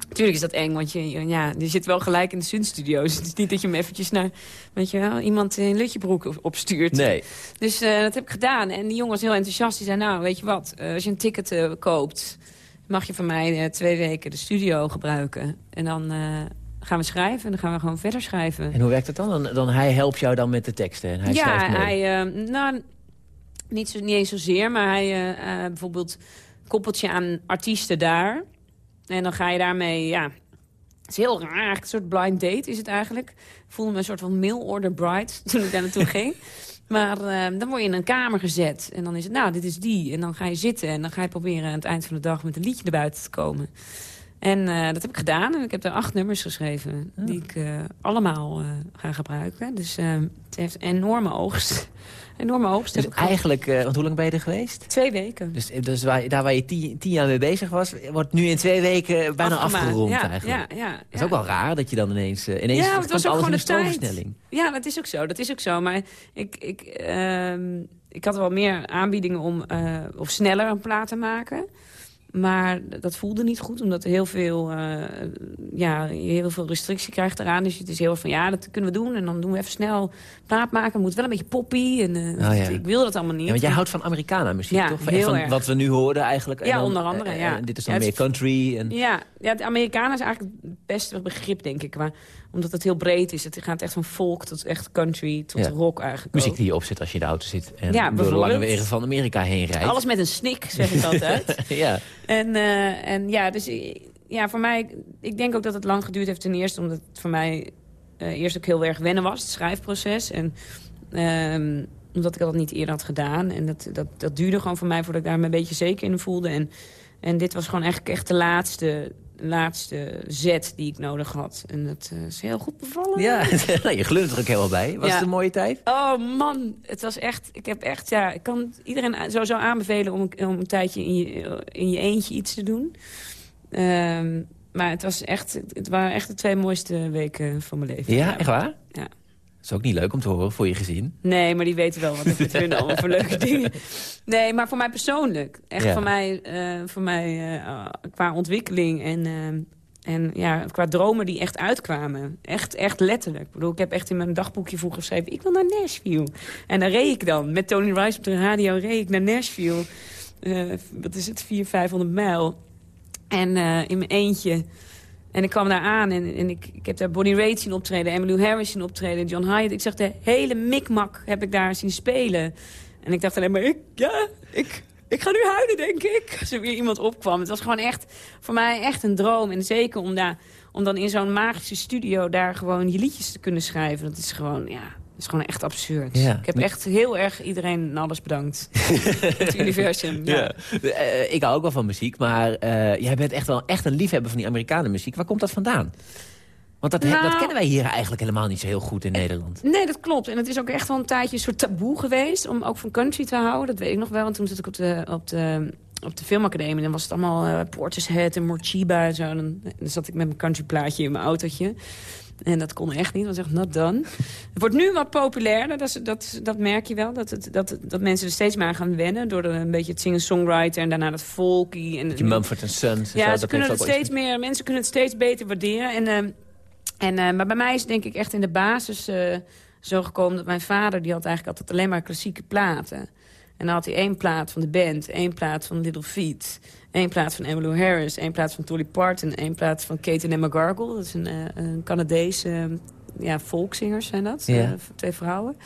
natuurlijk is dat eng, want je, ja, je zit wel gelijk in de Sun-studio's. Het is niet dat je hem eventjes naar weet je wel, iemand in Lutjebroek op- opstuurt. Nee. Dus eh, dat heb ik gedaan. En die jongen was heel enthousiast. Die zei, nou, weet je wat, eh, als je een ticket eh, koopt... mag je van mij twee weken de studio gebruiken. En dan gaan we schrijven en dan gaan we gewoon verder schrijven. En hoe werkt het dan? dan? Dan hij helpt jou dan met de teksten en hij ja, schrijft mee. hij, eh, nou, niet, zo, niet eens zozeer, maar hij bijvoorbeeld koppelt je aan artiesten daar. En dan ga je daarmee, ja... Het is heel raar, eigenlijk een soort blind date is het eigenlijk. Ik voelde me een soort van mail-order bride toen ik daar naartoe ging. Maar eh, dan word je in een kamer gezet. En dan is het, nou, dit is die. En dan ga je zitten en dan ga je proberen aan het eind van de dag met een liedje naar buiten te komen. En eh, dat heb ik gedaan. En ik heb er acht nummers geschreven. Die ik eh, allemaal eh, ga gebruiken. Dus eh, het heeft een enorme oogst. Enorme oogst. Dus eigenlijk, eh, want hoe lang ben je er geweest? Twee weken. Dus, dus waar, daar waar je tien, tien jaar mee bezig was, wordt nu in twee weken bijna Afgemaakt. afgerond ja, eigenlijk. Ja, ja, Dat is ook wel raar dat je dan ineens... eh, ineens Ja, het was ook gewoon de tijd. Ja, dat is ook zo. Dat is ook zo. Maar ik, ik, ehm, ik had wel meer aanbiedingen om uh, of sneller een plaat te maken. Maar dat voelde niet goed, omdat er heel veel, uh, ja, heel veel restrictie krijgt eraan. Dus het is heel van, ja, dat kunnen we doen. En dan doen we even snel plaat maken. Het moet wel een beetje poppy. En, uh, oh, ja. Ik wil dat allemaal niet. Ja, want jij houdt van Americana muziek, ja, toch? Heel van, erg. Wat we nu hoorden eigenlijk. Ja, onder andere, ja. En dit is dan meer country. En... Ja, ja, het Americana is eigenlijk het beste begrip, denk ik. Maar, omdat het heel breed is. Het gaat echt van folk tot echt country tot rock eigenlijk Muziek die je opzet als je in de auto zit. En ja, door de lange wegen van Amerika heen rijdt. Alles met een snik, zeg ik altijd. ja. En, uh, en ja, dus ja, voor mij... Ik denk ook dat het lang geduurd heeft ten eerste... omdat het voor mij uh, eerst ook heel erg wennen was, het schrijfproces. En um, omdat ik dat niet eerder had gedaan. En dat, dat, dat duurde gewoon voor mij voordat ik daar me een beetje zeker in voelde. En, en dit was gewoon eigenlijk echt de laatste laatste zet die ik nodig had. En dat uh, is heel goed bevallen. Ja, nou, je glunt er ook helemaal bij. Was het een mooie tijd? Oh man, het was echt... Ik heb echt, ja, ik kan iedereen sowieso aanbevelen om, om een tijdje in je, in je eentje iets te doen. Um, maar het, was echt, het waren echt de twee mooiste weken van mijn leven. Ja, echt waar? Ja is ook niet leuk om te horen voor je gezin. Nee, maar die weten wel wat ik met hun allemaal voor leuke dingen. Nee, maar voor mij persoonlijk. Echt voor mij, uh, voor mij uh, qua ontwikkeling en, uh, en ja, qua dromen die echt uitkwamen. Echt, echt letterlijk. Ik bedoel, ik heb echt in mijn dagboekje vroeger geschreven... ik wil naar Nashville. En daar reed ik dan. Met Tony Rice op de radio reed ik naar Nashville. wat is het? 400, 500 mijl. En in mijn eentje... En ik kwam daar aan en, en ik, ik heb daar Bonnie Raitt zien optreden... Emily Harris zien optreden, John Hyatt. Ik zag de hele mikmak heb ik daar zien spelen. En ik dacht alleen maar, ik, ja, ik, ik ga nu huilen, denk ik. Als er weer iemand opkwam. Het was gewoon echt, voor mij echt een droom. En zeker om, daar, om dan in zo'n magische studio daar gewoon je liedjes te kunnen schrijven. Dat is gewoon, ja, is gewoon echt absurd. Ik heb echt heel erg iedereen alles bedankt. het universum. Ja. Uh, ik hou ook wel van muziek, maar uh, jij bent echt wel echt een liefhebber van die Amerikanen muziek. Waar komt dat vandaan? Want dat, nou, dat kennen wij hier eigenlijk helemaal niet zo heel goed in Nederland. Nee, dat klopt. En het is ook echt wel een tijdje een soort taboe geweest... om ook van country te houden. Dat weet ik nog wel, want toen zat ik op de, op de, op de filmacademie... en dan was het allemaal uh, Portishead en Morchiba en zo. En dan, dan zat ik met mijn country plaatje in mijn autootje. En dat kon echt niet, was echt not done. Het wordt nu wat populairder, dat, dat, dat merk je wel. Dat, het, dat, dat mensen er steeds meer aan gaan wennen. Door een beetje het singer-songwriter en daarna dat folky. En, Mumford Sons. Ja, ze kunnen het steeds meer, mensen kunnen het steeds beter waarderen. En, uh, en, uh, maar bij mij is het denk ik echt in de basis uh, zo gekomen... dat mijn vader, die had eigenlijk altijd alleen maar klassieke platen. En dan had hij één plaat van de band, één plaat van Little Feet... Eén plaats van Emmylou Harris, één plaats van Dolly Parton... één plaats van Kate and Emma Gargle. Dat is een, uh, een Canadese uh, ja, folkzingers zijn dat. Yeah. Uh, twee vrouwen.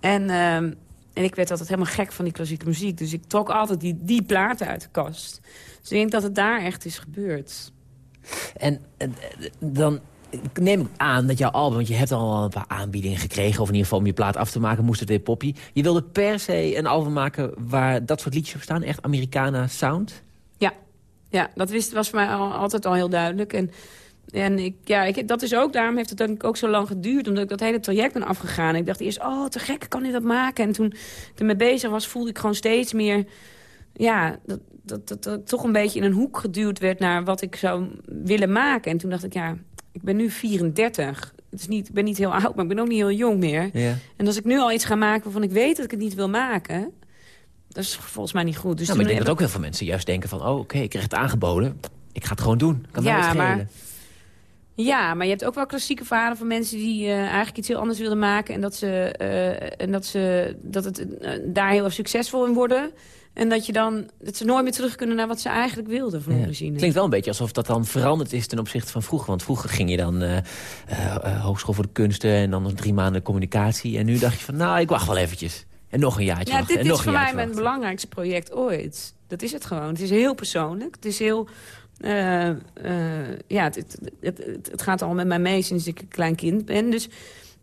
En, ehm, en ik werd altijd helemaal gek van die klassieke muziek. Dus ik trok altijd die, die platen uit de kast. Dus ik denk dat het daar echt is gebeurd. En dan neem ik aan dat jouw album... want je hebt al een paar aanbiedingen gekregen... of in ieder geval om je plaat af te maken, moest het weer poppy. Je wilde per se een album maken waar dat soort liedjes op staan? Echt Americana sound? Ja, dat wist, was voor mij al, altijd al heel duidelijk. En, en ik, ja, ik, dat is ook, daarom heeft het denk ik ook zo lang geduurd. Omdat ik dat hele traject ben afgegaan. Ik dacht eerst, oh, te gek, kan hij dat maken? En toen ik ermee bezig was, voelde ik gewoon steeds meer... Ja, dat, dat, dat toch een beetje in een hoek geduwd werd naar wat ik zou willen maken. En toen dacht ik, ja, ik ben nu 34. Het is niet, ik ben niet heel oud, maar ik ben ook niet heel jong meer. Ja. En als ik nu al iets ga maken waarvan ik weet dat ik het niet wil maken... Dat is volgens mij niet goed. Dus nou, maar ik denk dat ook heel veel mensen juist denken van... oh, oké, ik krijg het aangeboden. Ik ga het gewoon doen. Kan ja, maar, ja, maar je hebt ook wel klassieke verhalen van mensen... die uh, eigenlijk iets heel anders wilden maken... en dat, ze, uh, en dat, ze, dat het uh, daar heel succesvol in worden... En dat, je dan, dat ze nooit meer terug kunnen naar wat ze eigenlijk wilden van ja. origine. Het klinkt wel een beetje alsof dat dan veranderd is ten opzichte van vroeger. Want vroeger ging je dan uh, uh, hogeschool voor de kunsten en dan drie maanden communicatie. En nu dacht je van, nou, ik wacht wel eventjes. En nog een jaartje ja, Dit en is voor mij mijn belangrijkste project ooit. Dat is het gewoon. Het is heel persoonlijk. Het is heel... Uh, ja, het, het, het, het, gaat al met mij mee sinds ik een klein kind ben. Dus,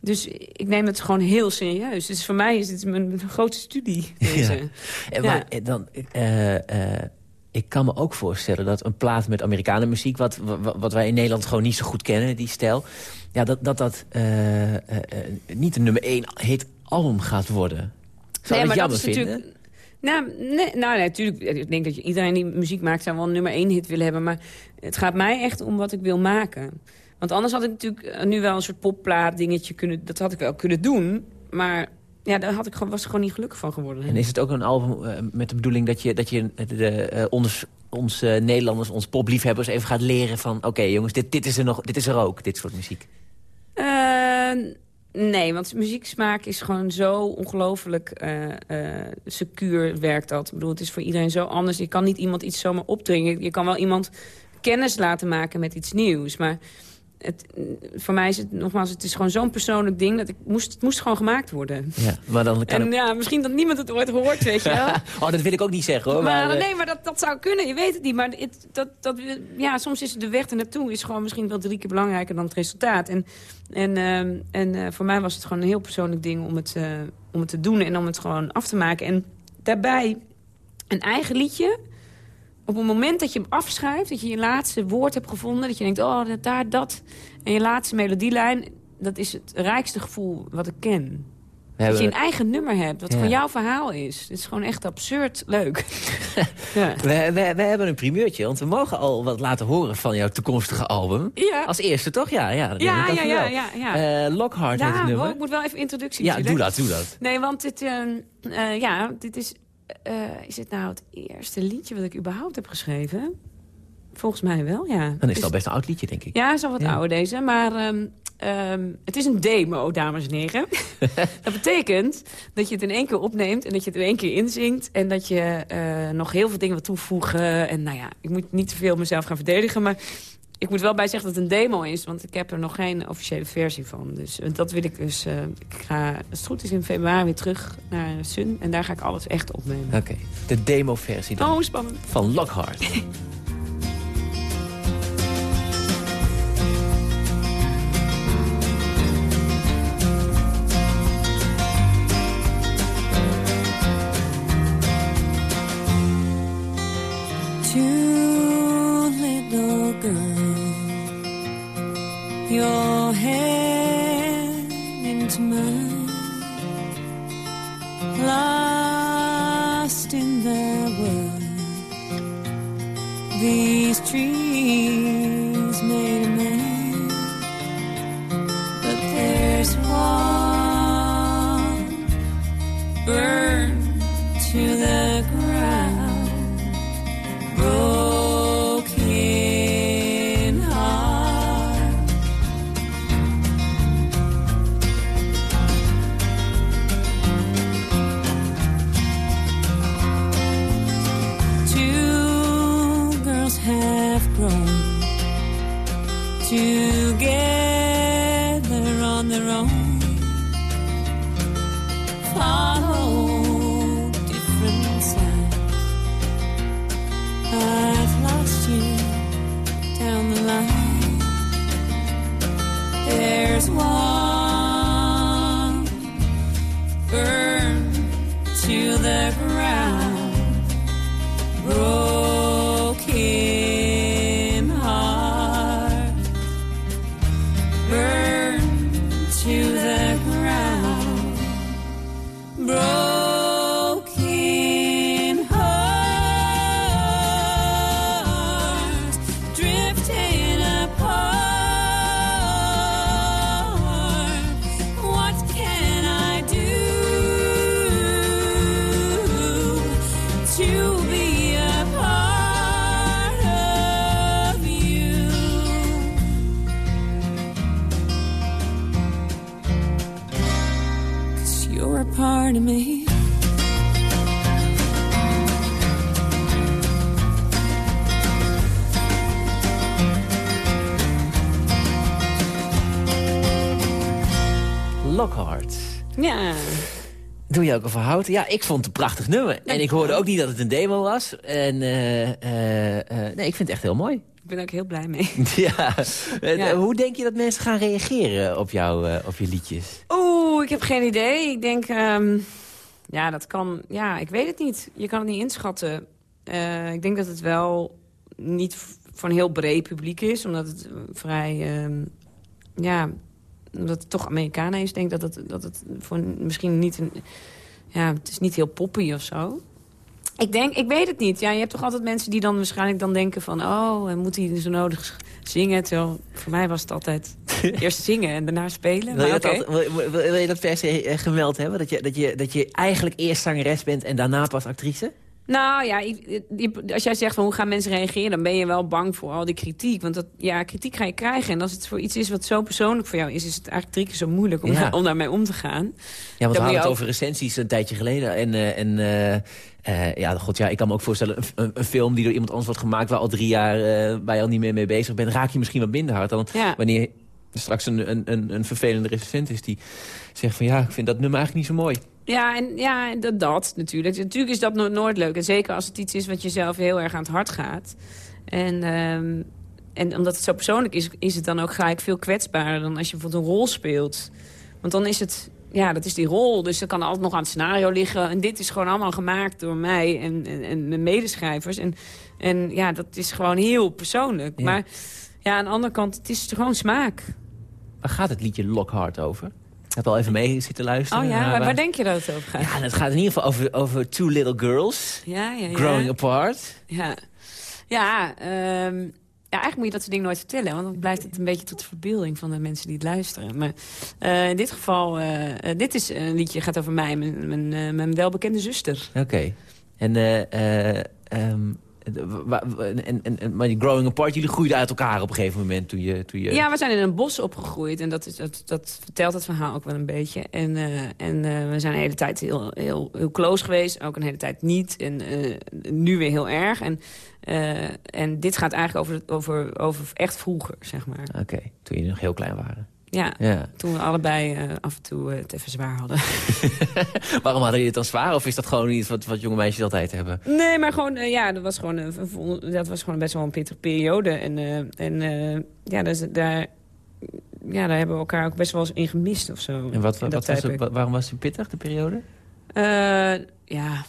dus ik neem het gewoon heel serieus. Dus voor mij is het mijn grote studie. Deze. Ja. En maar, ja. dan, uh, ik kan me ook voorstellen dat een plaat met Amerikanen muziek... Wat, wat, wat, wij in Nederland gewoon niet zo goed kennen, die stijl... Ja, dat dat, dat niet een nummer één hit album gaat worden. Zou nee, maar jammer dat is vinden? Natuurlijk... Nou, nee, nou nee, natuurlijk. Ik denk dat iedereen die muziek maakt... zou wel een nummer één hit willen hebben. Maar het gaat mij echt om wat ik wil maken. Want anders had ik natuurlijk nu wel een soort popplaat dingetje kunnen... dat had ik wel kunnen doen. Maar ja, daar had ik, gewoon- was ik gewoon niet gelukkig van geworden. En is het ook een album eh, met de bedoeling dat je, dat je de, eh, ons, ons eh, Nederlanders, ons popliefhebbers even gaat leren van... oké jongens, dit, dit, is er nog, dit is er ook, dit soort muziek. Eh, nee, want muzieksmaak is gewoon zo ongelooflijk eh, eh, secuur werkt dat. Ik bedoel, het is voor iedereen zo anders. Je kan niet iemand iets zomaar opdringen. Je kan wel iemand kennis laten maken met iets nieuws. Maar het, voor mij is het nogmaals, het is gewoon zo'n persoonlijk ding... dat ik moest, het moest gewoon gemaakt worden. Ja, maar dan kan En het- ja, misschien dat niemand het ooit hoort, weet je wel. oh, dat wil ik ook niet zeggen hoor. Maar, Maar, eh, nee, maar dat, dat zou kunnen. Je weet het niet. Maar het, dat, dat, ja, soms is de weg ernaartoe is gewoon misschien wel drie keer belangrijker dan het resultaat. En, en, ehm, en eh, voor mij was het gewoon een heel persoonlijk ding om het, eh, om het te doen en om het gewoon af te maken. En daarbij een eigen liedje. Op het moment dat je hem afschrijft, dat je je laatste woord hebt gevonden... dat je denkt, oh, dat, daar, dat. En je laatste melodielijn, dat is het rijkste gevoel wat ik ken. Dat je een eigen nummer hebt, wat Ja. van jouw verhaal is. Het is gewoon echt absurd leuk. ja. we, we, we hebben een primeurtje, want we mogen al wat laten horen van jouw toekomstige album. Ja. Als eerste toch? Ja, ja, Ja, ja, ja, ja, ja. Eh, Lockhart heet het Ja, nummer. ik moet wel even introductie ja, doe dat, doe dat. Nee, want dit, ehm, eh, ja, dit is... eh, is dit nou het eerste liedje wat ik überhaupt heb geschreven? Volgens mij wel, ja. Dan is het al best een oud liedje, denk ik. Ja, is al wat Ja. ouder deze. Maar ehm, ehm, het is een demo, dames en heren. dat betekent dat je het in één keer opneemt... en dat je het in één keer inzingt... en dat je eh, nog heel veel dingen wil toevoegen. En nou ja, ik moet niet te veel mezelf gaan verdedigen... maar ik moet wel bij zeggen dat het een demo is... want ik heb er nog geen officiële versie van. Dus dat wil ik dus... eh, ik ga, als het goed is, in februari weer terug naar Sun... en daar ga ik alles echt opnemen. Oké, de demo-versie dan Oh, spannend. van Lockhart. See. Ook al? Ja, ik vond het een prachtig nummer. En ik hoorde ook niet dat het een demo was. En eh, eh, eh, nee, ik vind het echt heel mooi. Ik ben ook heel blij mee. ja. Ja. Hoe denk je dat mensen gaan reageren op, jou, op je liedjes? Oeh, ik heb geen idee. Ik denk, ehm, ja, dat kan, ja, ik weet het niet. Je kan het niet inschatten. Ik denk dat het wel niet voor een heel breed publiek is, omdat het vrij, ehm, ja, omdat het toch Amerikanen is. Ik denk dat het, dat het voor misschien niet een, ja, het is niet heel poppy of zo. Ik denk, ik weet het niet. Ja, je hebt toch altijd mensen die dan waarschijnlijk dan denken van... oh, moet hij zo nodig zingen? Terwijl voor mij was het altijd eerst zingen en daarna spelen. Wil je, dat, altijd- wil, wil- wil je dat per se eh, gemeld hebben? Dat je, dat, je, dat je eigenlijk eerst zangeres bent en daarna pas actrice? Nou ja, als jij zegt van hoe gaan mensen reageren... dan ben je wel bang voor al die kritiek. Want dat, ja, kritiek ga je krijgen. En als het voor iets is wat zo persoonlijk voor jou is... is het eigenlijk drie keer zo moeilijk om, Ja. om daarmee om te gaan. Ja, want we hadden het ook- over recensies een tijdje geleden. En, eh, en eh, eh, ja, god, ja, ik kan me ook voorstellen, een, film die door iemand anders wordt gemaakt... waar al drie jaar waar je al niet meer mee bezig bent... raak je misschien wat minder hard dan Ja. wanneer er straks een, een, een, een vervelende recensent is... die zegt van ja, ik vind dat nummer eigenlijk niet zo mooi. Ja, en ja, dat, dat natuurlijk. Natuurlijk is dat no- nooit leuk. En zeker als het iets is wat jezelf heel erg aan het hart gaat. En, ehm, en omdat het zo persoonlijk is, is het dan ook gelijk veel kwetsbaarder... dan als je bijvoorbeeld een rol speelt. Want dan is het... Ja, dat is die rol. Dus dat kan altijd nog aan het scenario liggen. En dit is gewoon allemaal gemaakt door mij en, en, en de medeschrijvers. En, en ja, dat is gewoon heel persoonlijk. Ja. Maar ja, aan de andere kant, het is gewoon smaak. Waar gaat het liedje Lockhart over? Ik heb al even mee zitten luisteren. Oh ja, waar, waar denk je dat het over gaat? Ja, het gaat in ieder geval over, over two little girls... Ja, ja, ja. growing apart. Ja, ja, ehm, ja eigenlijk moet je dat soort dingen nooit vertellen. Want dan blijft het een beetje tot de verbeelding van de mensen die het luisteren. Maar eh, in dit geval, eh, eh, dit is een liedje gaat over mij, mijn, mijn, eh, mijn welbekende zuster. Oké. En, eh, eh, de- en, en, en, maar die growing apart, jullie groeiden uit elkaar op een gegeven moment toen je... Toen je... Ja, we zijn in een bos opgegroeid en dat, is, dat, dat vertelt het verhaal ook wel een beetje. En, eh, en eh, we zijn een hele tijd heel, heel, heel close geweest, ook een hele tijd niet. En nu weer heel erg. En, en dit gaat eigenlijk over, over, over echt vroeger, zeg maar. Oké, toen jullie nog heel klein waren. Ja, Ja. toen we allebei eh, af en toe eh, het even zwaar hadden. Waarom hadden jullie het dan zwaar? Of is dat gewoon iets wat, wat jonge meisjes altijd hebben? Nee, maar gewoon, eh, ja, dat was gewoon, dat was gewoon best wel een pittige periode. En, en ja, dus, daar, ja, daar hebben we elkaar ook best wel eens in gemist of zo. En wat, wat was het, waarom was het pittig, de periode? Ja.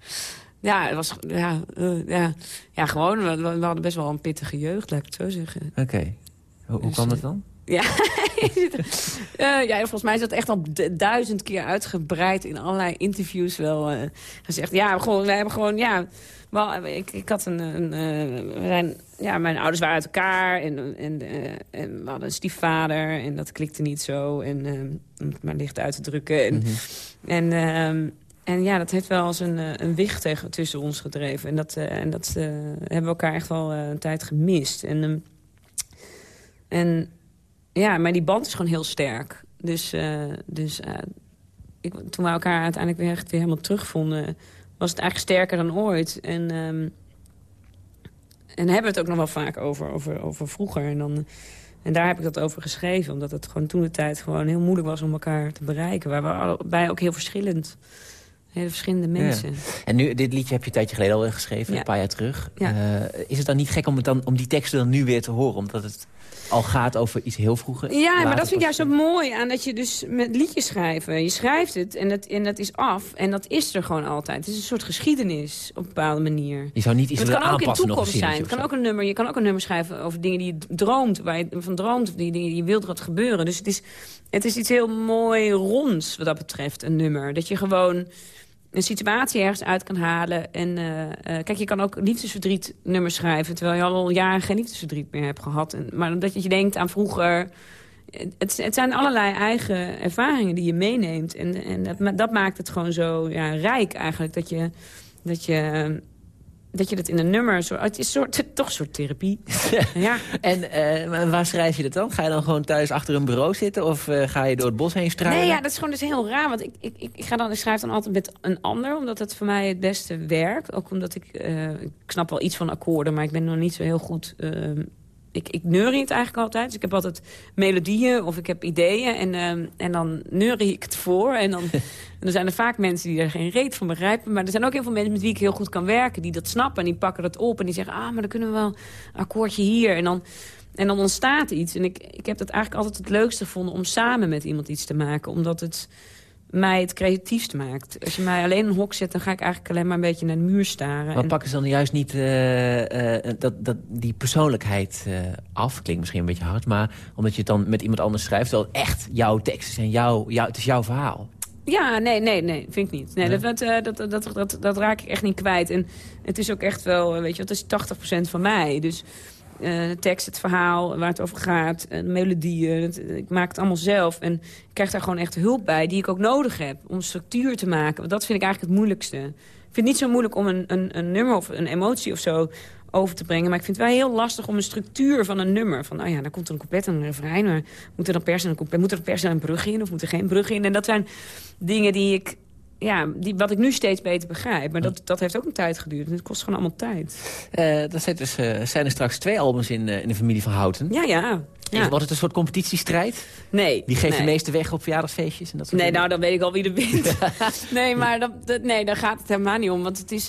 ja, het was, ja, ja, ja, gewoon, we, we hadden best wel een pittige jeugd, laat ik het zo zeggen. Oké. Hoe, hoe Dus, kwam dat dan? Ja, Eh, ja, volgens mij is dat echt al duizend keer uitgebreid in allerlei interviews wel eh, gezegd. Ja, gewoon, we hebben gewoon, ja, wel, ik, ik had een, een eh, we zijn, ja, mijn ouders waren uit elkaar en, en, en we hadden een stiefvader en dat klikte niet zo en om het maar licht uit te drukken. En, en, ehm, en ja, dat heeft wel eens een, een wicht tegen, tussen ons gedreven. En dat, en dat hebben we elkaar echt wel een tijd gemist. En, ehm, en ja, maar die band is gewoon heel sterk. Dus, eh, dus eh, ik, toen we elkaar uiteindelijk weer, echt weer helemaal terugvonden... was het eigenlijk sterker dan ooit. En, ehm, en hebben we het ook nog wel vaak over, over, over vroeger. En, dan, en daar heb ik dat over geschreven. Omdat het gewoon toen de tijd gewoon heel moeilijk was om elkaar te bereiken. Waar we allebei ook heel verschillend... Hele verschillende mensen. En nu, dit liedje heb je een tijdje geleden al geschreven, Ja. een paar jaar terug. Ja. Eh, is het dan niet gek om, het dan, om die teksten dan nu weer te horen? Omdat het al gaat over iets heel vroeger? Ja, maar dat vind ik juist zo mooi aan dat je dus met liedjes schrijven. Je schrijft het en dat, en dat is af en dat is er gewoon altijd. Het is een soort geschiedenis op een bepaalde manier. Je zou niet iets het willen kan ook in aanpassen toekomst zijn. Het kan ook een nummer, je kan ook een nummer schrijven over dingen die je droomt, waar je van droomt, of die dingen die je wilt dat gebeuren. Dus het is, het is iets heel mooi ronds wat dat betreft, een nummer. Dat je gewoon een situatie ergens uit kan halen. En eh, eh, kijk, je kan ook liefdesverdriet nummers schrijven... terwijl je al jaren geen liefdesverdriet meer hebt gehad. En, maar omdat je denkt aan vroeger... Het, het zijn allerlei eigen ervaringen die je meeneemt. En, en dat, dat maakt het gewoon zo ja, rijk eigenlijk. Dat je, dat je, dat je dat in een nummer... Zo, het is soort, toch een soort therapie. ja. En eh, waar schrijf je dat dan? Ga je dan gewoon thuis achter een bureau zitten? Of eh, ga je door het bos heen struinen? Nee, ja, dat is gewoon dus heel raar. Want ik, ik, ik, ga dan, ik schrijf dan altijd met een ander, omdat het voor mij het beste werkt. Ook omdat ik, eh, ik snap wel iets van akkoorden, maar ik ben nog niet zo heel goed... ik, ik neurie het eigenlijk altijd. Dus ik heb altijd melodieën of ik heb ideeën. En, ehm, en dan neurie ik het voor. En dan, en dan zijn er vaak mensen die er geen reet van begrijpen. Maar er zijn ook heel veel mensen met wie ik heel goed kan werken. Die dat snappen en die pakken dat op. En die zeggen, ah, maar dan kunnen we wel een akkoordje hier. En dan, en dan ontstaat iets. En ik, ik heb het eigenlijk altijd het leukste gevonden om samen met iemand iets te maken. Omdat het mij het creatiefst maakt. Als je mij alleen in een hok zet, dan ga ik eigenlijk alleen maar een beetje naar de muur staren. Maar En- pakken ze dan juist niet eh, eh, dat, dat, die persoonlijkheid eh, af? Klinkt misschien een beetje hard, maar omdat je het dan met iemand anders schrijft... het echt jouw tekst is en jouw, jouw, het is jouw verhaal. Ja, nee, nee, nee, vind ik niet. Nee, Nee? Dat, dat, dat, dat, dat, dat, raak ik echt niet kwijt. En het is ook echt wel, weet je, het is 80% van mij. Dus de tekst, het verhaal, waar het over gaat, eh, melodieën. ik maak het allemaal zelf. En ik krijg daar gewoon echt hulp bij, die ik ook nodig heb. Om structuur te maken. Dat vind ik eigenlijk het moeilijkste. Ik vind het niet zo moeilijk om een, een, een nummer of een emotie of zo over te brengen. Maar ik vind het wel heel lastig om een structuur van een nummer. Van, oh ja, dan komt er een couplet en een refrein. Maar moet er dan per een moet er per een brug in of moet er geen brug in? En dat zijn dingen die ik, ja, die, wat ik nu steeds beter begrijp. Maar dat, dat heeft ook een tijd geduurd. En het kost gewoon allemaal tijd. Eh, dat zijn, dus, eh, zijn er straks twee albums in, eh, in de familie van Houten. Ja, ja. Is- ja. Wordt het een soort competitiestrijd? Nee. Wie geeft nee. de meeste weg op verjaardagsfeestjes? En dat soort Nee, dingen? nou, dan weet ik al wie er wint. nee, maar dat, dat- nee, daar gaat het helemaal niet om. Want het is,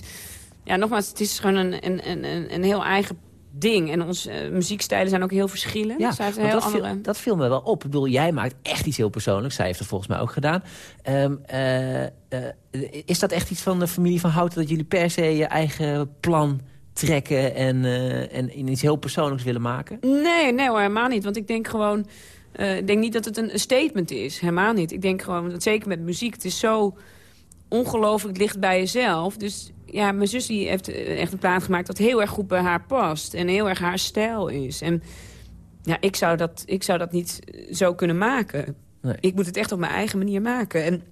ja, nogmaals, het is gewoon een, een, een- een heel eigen ding. En onze eh, muziekstijlen zijn ook heel verschillend. Ja, Zij heeft een want heel dat, viel, andere... dat viel me wel op. Ik bedoel, jij maakt echt iets heel persoonlijks. Zij heeft dat volgens mij ook gedaan. Ehm, eh, eh, is dat echt iets van de familie van Houten... dat jullie per se je eigen plan trekken... en, en in iets heel persoonlijks willen maken? Nee, nee hoor, helemaal niet. Want ik denk gewoon... ik denk niet dat het een een statement is. Helemaal niet. Ik denk gewoon, dat zeker met muziek, het is zo ongelooflijk dicht bij jezelf. Dus ja, mijn zus die heeft eh, echt een plaat gemaakt dat heel erg goed bij haar past. En heel erg haar stijl is. En ja, ik zou dat, ik zou dat niet eh, zo kunnen maken. Nee. Ik moet het echt op mijn eigen manier maken. En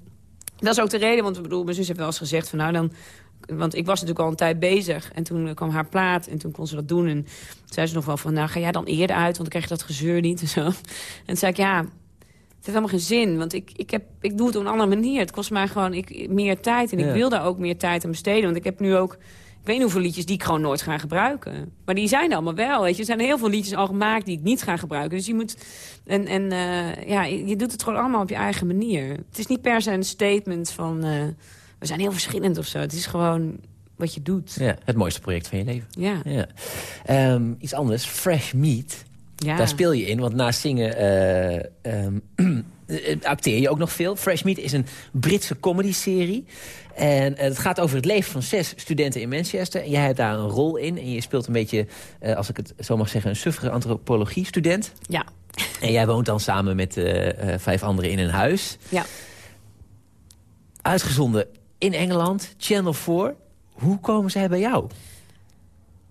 dat is ook de reden, want ik bedoel, mijn zus heeft wel eens gezegd van nou dan... Want ik was natuurlijk al een tijd bezig. En toen eh, kwam haar plaat en toen kon ze dat doen. En toen zei ze nog wel van, nou ga jij dan eerder uit? Want dan krijg je dat gezeur niet en zo. En toen zei ik, ja, heeft helemaal geen zin. Want ik, ik, heb, ik doe het op een andere manier. Het kost mij gewoon ik, meer tijd. En Ja. ik wil daar ook meer tijd aan besteden. Want ik heb nu ook, ik weet niet hoeveel liedjes die ik gewoon nooit ga gebruiken. Maar die zijn er allemaal wel, weet je. Er zijn heel veel liedjes al gemaakt die ik niet ga gebruiken. Dus je moet, en, en eh, ja, je je doet het gewoon allemaal op je eigen manier. Het is niet per se een statement van, eh, we zijn heel verschillend of zo. Het is gewoon wat je doet. Ja, het mooiste project van je leven. Ja, Ja. Ehm, iets anders, Fresh Meat. Ja. Daar speel je in, want naast zingen eh, ehm, eh, acteer je ook nog veel. Fresh Meat is een Britse comedy-serie. En eh, het gaat over het leven van zes studenten in Manchester. En jij hebt daar een rol in. En je speelt een beetje, als ik het zo mag zeggen... een suffere antropologie-student. ja, En jij woont dan samen met vijf anderen in een huis. ja. Uitgezonden in Engeland, Channel 4. Hoe komen zij bij jou?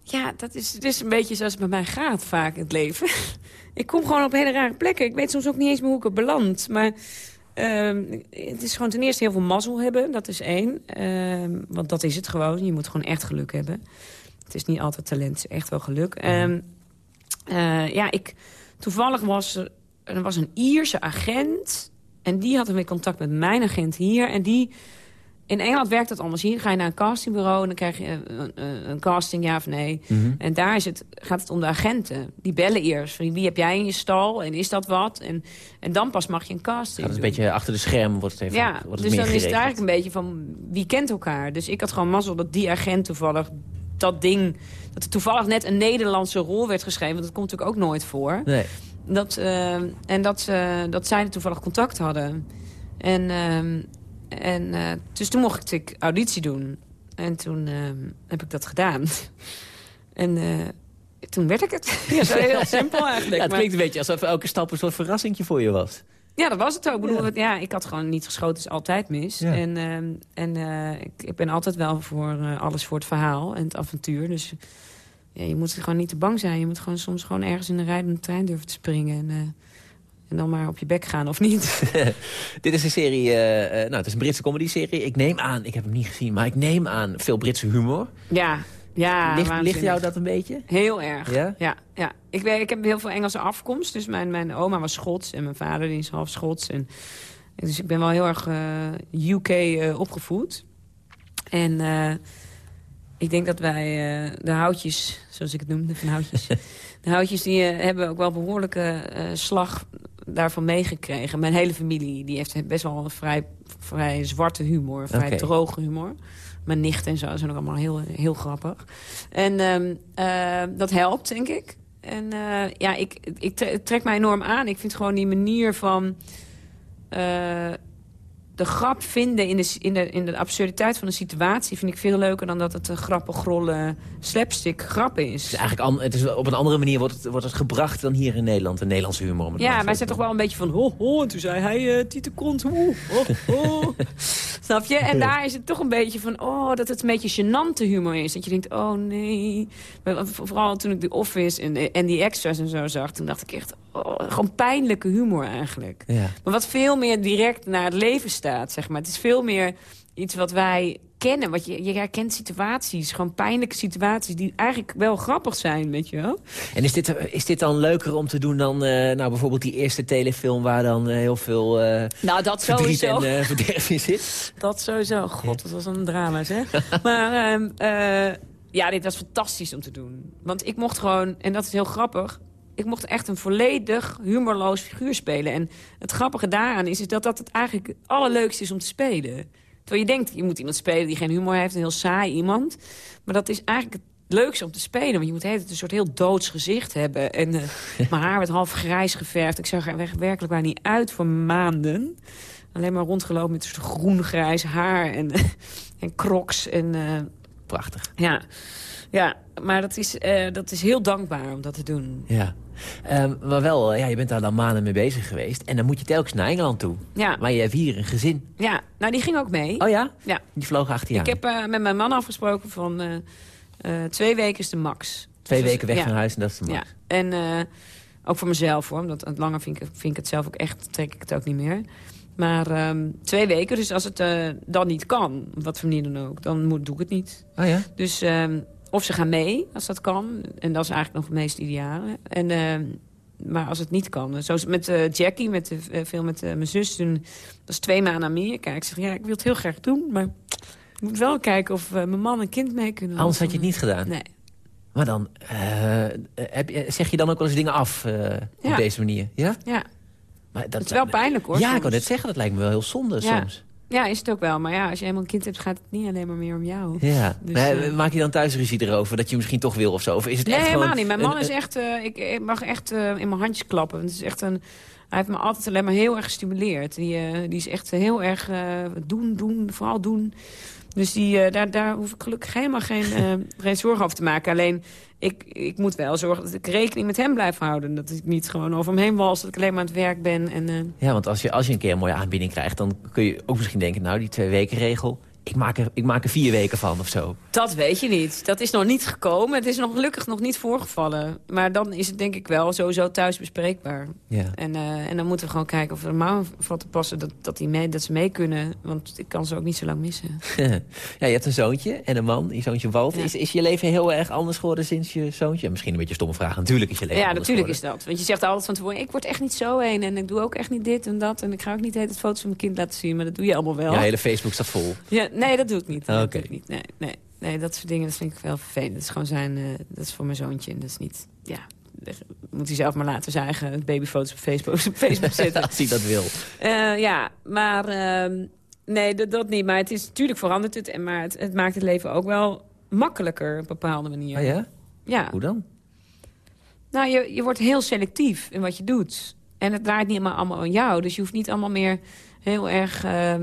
Ja, dat is, het is een beetje zoals het bij mij gaat vaak in het leven. ik kom gewoon op hele rare plekken. Ik weet soms ook niet eens meer hoe ik er beland. Maar ehm, het is gewoon ten eerste heel veel mazzel hebben. Dat is één. Ehm, want dat is het gewoon. Je moet gewoon echt geluk hebben. Het is niet altijd talent, het is echt wel geluk. Ehm, eh, ja, ik, toevallig was er, er was een Ierse agent... en die had weer contact met mijn agent hier. En die... In Engeland werkt dat anders. Hier ga je naar een castingbureau en dan krijg je een, een, een casting, ja of nee. En daar is het, gaat het om de agenten. Die bellen eerst. Wie heb jij in je stal en is dat wat? En, en dan pas mag je een casting Gaat het een beetje achter de schermen? Wordt het even, Ja, wordt het dus dan is het eigenlijk een beetje van wie kent elkaar. Dus ik had gewoon mazzel dat die agent toevallig dat ding... dat er toevallig net een Nederlandse rol werd geschreven. Want dat komt natuurlijk ook nooit voor. Nee. Dat, eh, en dat, ze, dat zij toevallig contact hadden. En, ehm, en eh, dus toen mocht ik auditie doen. En toen ehm, heb ik dat gedaan. en eh, toen werd ik het. ja, heel simpel eigenlijk. Ja, het Maar- klinkt een beetje alsof elke stap een soort verrassingje voor je was. ja, dat was het ook. Ik bedoel, Ja. ik had gewoon niet geschoten, is altijd mis. Ja. En, ehm, en eh, ik, ik ben altijd wel voor eh, alles voor het verhaal en het avontuur. Dus ja, je moet gewoon niet te bang zijn. Je moet gewoon soms gewoon ergens in een rijdende trein durven te springen. En, eh, en dan maar op je bek gaan, of niet? Dit is een serie, eh, eh, nou het is een Britse comedy-serie. Ik neem aan, ik heb hem niet gezien, maar ik neem aan veel Britse humor. ja, ja. ligt, ligt jou dat een beetje? Heel erg. Ja? Ja, ja. Ik, weet, ik heb heel veel Engelse afkomst. Dus mijn, mijn oma was Schots en mijn vader die is half Schots. En, dus ik ben wel heel erg eh, UK opgevoed. En ik denk dat wij de houtjes, zoals ik het noem, de van houtjes... de houtjes die hebben ook wel behoorlijke eh, slag daarvan meegekregen. Mijn hele familie die heeft best wel een vrij, vrij zwarte humor, vrij droge humor. Mijn nicht en zo zijn ook allemaal heel, heel grappig. En ehm, eh, dat helpt, denk ik. En eh, ja, ik, ik tre- het trekt mij enorm aan. Ik vind gewoon die manier van... eh, de grap vinden in de, in, de, in de absurditeit van de situatie... vind ik veel leuker dan dat het een grappig slapstick grap is. Dus eigenlijk an, het is, op een andere manier wordt het, wordt het gebracht dan hier in Nederland. De Nederlandse humor. Het ja, maar het zijn toch wel een beetje van... Ho, ho, en toen zei hij, uh, Tieten kont, ho, ho. Snap je? En daar is het toch een beetje van... Oh, dat het een beetje gênante humor is. Dat je denkt, oh nee. Vooral toen ik de Office en, en die extras en zo zag... toen dacht ik echt, oh, gewoon pijnlijke humor eigenlijk. Ja. Maar wat veel meer direct naar het leven staat, zeg maar. Het is veel meer iets wat wij kennen. Wat je, je herkent situaties, gewoon pijnlijke situaties... die eigenlijk wel grappig zijn, weet je wel. En is dit, is dit dan leuker om te doen dan uh, nou, bijvoorbeeld die eerste telefilm... waar dan uh, heel veel uh, nou, dat verdriet sowieso. en verderf in zit? Dat sowieso. God, dat was een drama, zeg. maar um, ja, dit was fantastisch om te doen. Want ik mocht gewoon, en dat is heel grappig ik mocht echt een volledig humorloos figuur spelen. En het grappige daaraan is, is dat dat het eigenlijk het allerleukste is om te spelen. Terwijl je denkt, je moet iemand spelen die geen humor heeft, een heel saai iemand. Maar dat is eigenlijk het leukste om te spelen. Want je moet een soort heel doods gezicht hebben. En uh, mijn haar werd half grijs geverfd. Ik zag er werkelijk waar niet uit voor maanden. Alleen maar rondgelopen met een soort groen-grijs haar en, en crocs. En, uh, Prachtig. Ja, ja, maar dat is, uh, dat is heel dankbaar om dat te doen. Ja. Um, maar wel, ja, je bent daar dan maanden mee bezig geweest. En dan moet je telkens naar Engeland toe. Ja. Maar je hebt hier een gezin. Ja, nou die ging ook mee. Oh ja? Ja. Die vloog achter je Ik heb uh, met mijn man afgesproken van uh, twee weken is de max. Twee dus, weken weg ja. van huis en dat is de max. Ja. En ook voor mezelf hoor, omdat het langer vind ik, vind ik het zelf ook echt, trek ik het ook niet meer. Maar um, twee weken, dus als het uh, dan niet kan, op wat voor manier dan ook, dan moet, doe ik het niet. Oh ja? Dus um, of ze gaan mee, als dat kan. En dat is eigenlijk nog het meest ideale. En, uh, maar als het niet kan. Zoals met uh, Jackie, met de, veel met mijn zus. Toen, dat was twee maanden Amerika. Ik zeg, ja, ik wil het heel graag doen. Maar ik moet wel kijken of mijn man en kind mee kunnen. Anders had je het niet gedaan? Nee. Maar dan, heb je, zeg je dan ook wel eens dingen af ja. op deze manier? Ja? Ja. Maar dat, is wel pijnlijk hoor. Ja, soms. ik kan net zeggen, dat lijkt me wel heel zonde ja. soms. Ja, is het ook wel. Maar ja, als je eenmaal een kind hebt, gaat het niet alleen maar meer om jou. Ja. Dus, maar, uh, maak je dan thuis ruzie erover dat je misschien toch wil of zo? Of is het nee, echt helemaal niet. Mijn man een- is echt... Uh, ik, ik mag echt uh, in mijn handjes klappen. Het is echt een... Hij heeft me altijd alleen maar heel erg gestimuleerd. Die, die is echt heel erg doen, doen, vooral doen. Dus die, daar, daar hoef ik gelukkig helemaal geen, geen zorgen over te maken. Alleen, ik, ik moet wel zorgen dat ik rekening met hem blijf houden. Dat ik niet gewoon over hem heen wals, dat ik alleen maar aan het werk ben. En, uh... Ja, want als je, als je een keer een mooie aanbieding krijgt... dan kun je ook misschien denken, nou, die twee weken regel... Ik maak, er, ik maak er vier weken van of zo. Dat weet je niet. Dat is nog niet gekomen. Het is nog gelukkig nog niet voorgevallen. Maar dan is het denk ik wel sowieso thuis bespreekbaar. Ja. En, uh, en dan moeten we gewoon kijken of er normaal van te passen dat, dat, die mee, dat ze mee kunnen. Want ik kan ze ook niet zo lang missen. ja, je hebt een zoontje en een man. Je zoontje Walt. Ja. Is, is je leven heel erg anders geworden sinds je zoontje? Misschien een beetje een stomme vraag. Natuurlijk is je leven Ja, anders natuurlijk is dat. Want je zegt altijd van tevoren, ik word echt niet zo heen. En ik doe ook echt niet dit en dat. En ik ga ook niet tijd foto's van mijn kind laten zien. Maar dat doe je allemaal wel. Ja, hele Facebook staat vol. Ja, nee, dat doe ik niet. Oké. niet. Nee, nee, nee, dat soort dingen dat vind ik wel vervelend. Dat is gewoon zijn, uh, dat is voor mijn zoontje. En dat is niet, ja, moet hij zelf maar laten zijn eigen babyfoto's op Facebook, op Facebook zetten. Als hij dat wil. Uh, ja, maar uh, nee, dat, dat niet. Maar het is natuurlijk verandert het. En, maar het, het maakt het leven ook wel makkelijker op een bepaalde manier. Oh ja? Ja. Hoe dan? Nou, je, je wordt heel selectief in wat je doet. En het draait niet allemaal, allemaal aan jou. Dus je hoeft niet allemaal meer heel erg uh,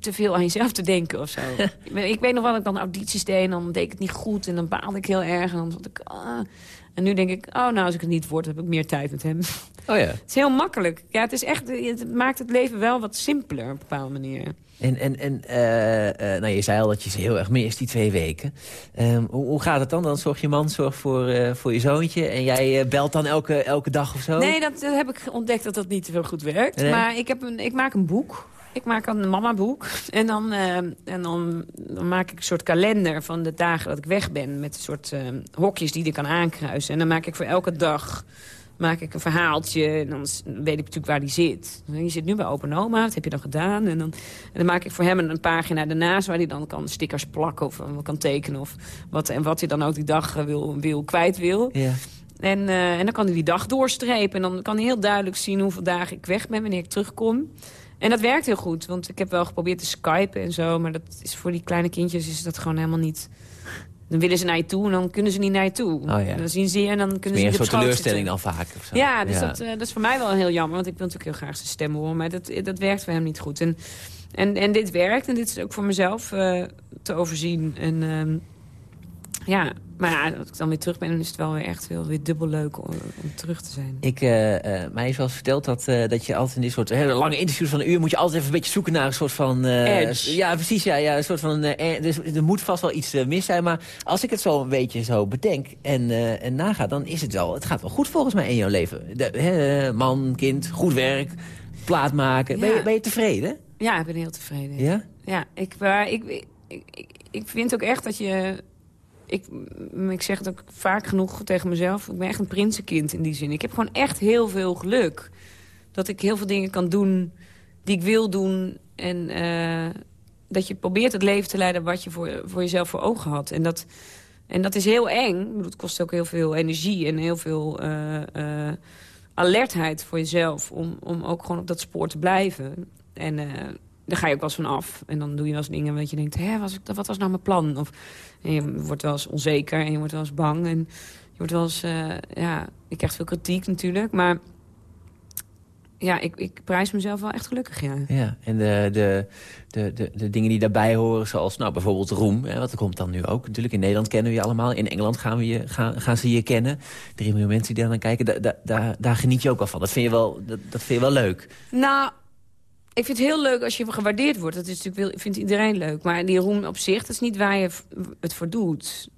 te veel aan jezelf te denken of zo. ik weet nog wel dat ik dan audities deed en dan deed ik het niet goed. En dan baalde ik heel erg. En dan zat ik... Uh, en nu denk ik, oh, nou, als ik het niet word, heb ik meer tijd met hem. Oh ja. Het is heel makkelijk. Ja, het, is echt, het maakt het leven wel wat simpeler op een bepaalde manier. En, en, en uh, uh, nou, je zei al dat je ze heel erg mist, die twee weken. Um, hoe, hoe, gaat het dan? Dan zorgt je man zorgt voor, uh, voor je zoontje... en jij belt dan elke, elke dag of zo? Nee, dat, dat, heb ik ontdekt dat dat niet zo goed werkt. Nee? Maar ik, heb een, ik maak een boek. Ik maak een mama-boek. En, dan, uh, en dan, dan, maak ik een soort kalender van de dagen dat ik weg ben. Met een soort uh, hokjes die je kan aankruisen. En dan maak ik voor elke dag maak ik een verhaaltje. En dan weet ik natuurlijk waar die zit. Je zit nu bij Open Oma, wat heb je dan gedaan? En dan, en dan maak ik voor hem een, een pagina daarnaast... waar hij dan kan stickers plakken of uh, kan tekenen. Of wat, en wat hij dan ook die dag wil, wil, kwijt wil. Ja. En, uh, en dan kan hij die dag doorstrepen. En dan kan hij heel duidelijk zien hoeveel dagen ik weg ben, wanneer ik terugkom. En dat werkt heel goed, want ik heb wel geprobeerd te skypen en zo... maar dat is voor die kleine kindjes is dat gewoon helemaal niet... dan willen ze naar je toe en dan kunnen ze niet naar je toe. ja. En dan zien ze je en dan kunnen ze Meer niet een soort teleurstelling dan vaak. Of zo. Ja, dus Dat, eh, dat is voor mij wel heel jammer. Want ik wil natuurlijk heel graag zijn stem horen. Maar dat, dat werkt voor hem niet goed. En, en, en dit werkt. En dit is ook voor mezelf eh, te overzien. En ehm, ja, maar ja, als ik dan weer terug ben... dan is het wel weer echt heel weer dubbel leuk om, om terug te zijn. Ik, eh, eh, mij is wel eens verteld dat, eh, dat je altijd in dit soort hele lange interviews van een uur... moet je altijd even een beetje zoeken naar een soort van... Edge. Ja, precies. Ja, ja, een soort van, eh, er, moet vast wel iets mis zijn. Maar als ik het zo een beetje zo bedenk en, en naga... dan is het wel... Het gaat wel goed volgens mij in jouw leven. De, man, kind, goed werk, plaat maken. Ben, je, ben je tevreden? Ja, ik ben heel tevreden. Ja? Ja, ik, maar ik, ik, ik, ik vind ook echt dat je... Ik, ik zeg het ook vaak genoeg tegen mezelf. Ik ben echt een prinsenkind in die zin. Ik heb gewoon echt heel veel geluk. Dat ik heel veel dingen kan doen die ik wil doen. En eh, dat je probeert het leven te leiden wat je voor, voor jezelf voor ogen had. En dat, en dat is heel eng. Bedoel, het kost ook heel veel energie en heel veel eh, eh, alertheid voor jezelf. Om, om ook gewoon op dat spoor te blijven. En daar ga je ook wel eens van af. En dan doe je wel eens dingen dat je denkt... Hé, was ik, wat was nou mijn plan? Of en je wordt wel eens onzeker en je wordt wel eens bang. En je wordt wel eens... eh, ja, ik krijg veel kritiek natuurlijk. Maar ja, ik, ik prijs mezelf wel echt gelukkig, ja. Ja, en de, de, de, de, de dingen die daarbij horen, zoals nou, bijvoorbeeld roem. Hè, wat komt dan nu ook. Natuurlijk, in Nederland kennen we je allemaal. In Engeland gaan, we je, gaan, gaan ze je kennen. Drie miljoen mensen die daar naar kijken. Da, da, da- daar geniet je ook wel van. Dat vind je wel, dat, dat vind je wel leuk. Nou, ik vind het heel leuk als je gewaardeerd wordt. Dat is natuurlijk, wil- vindt iedereen leuk. Maar die roem op zich, dat is niet waar je het voor doet.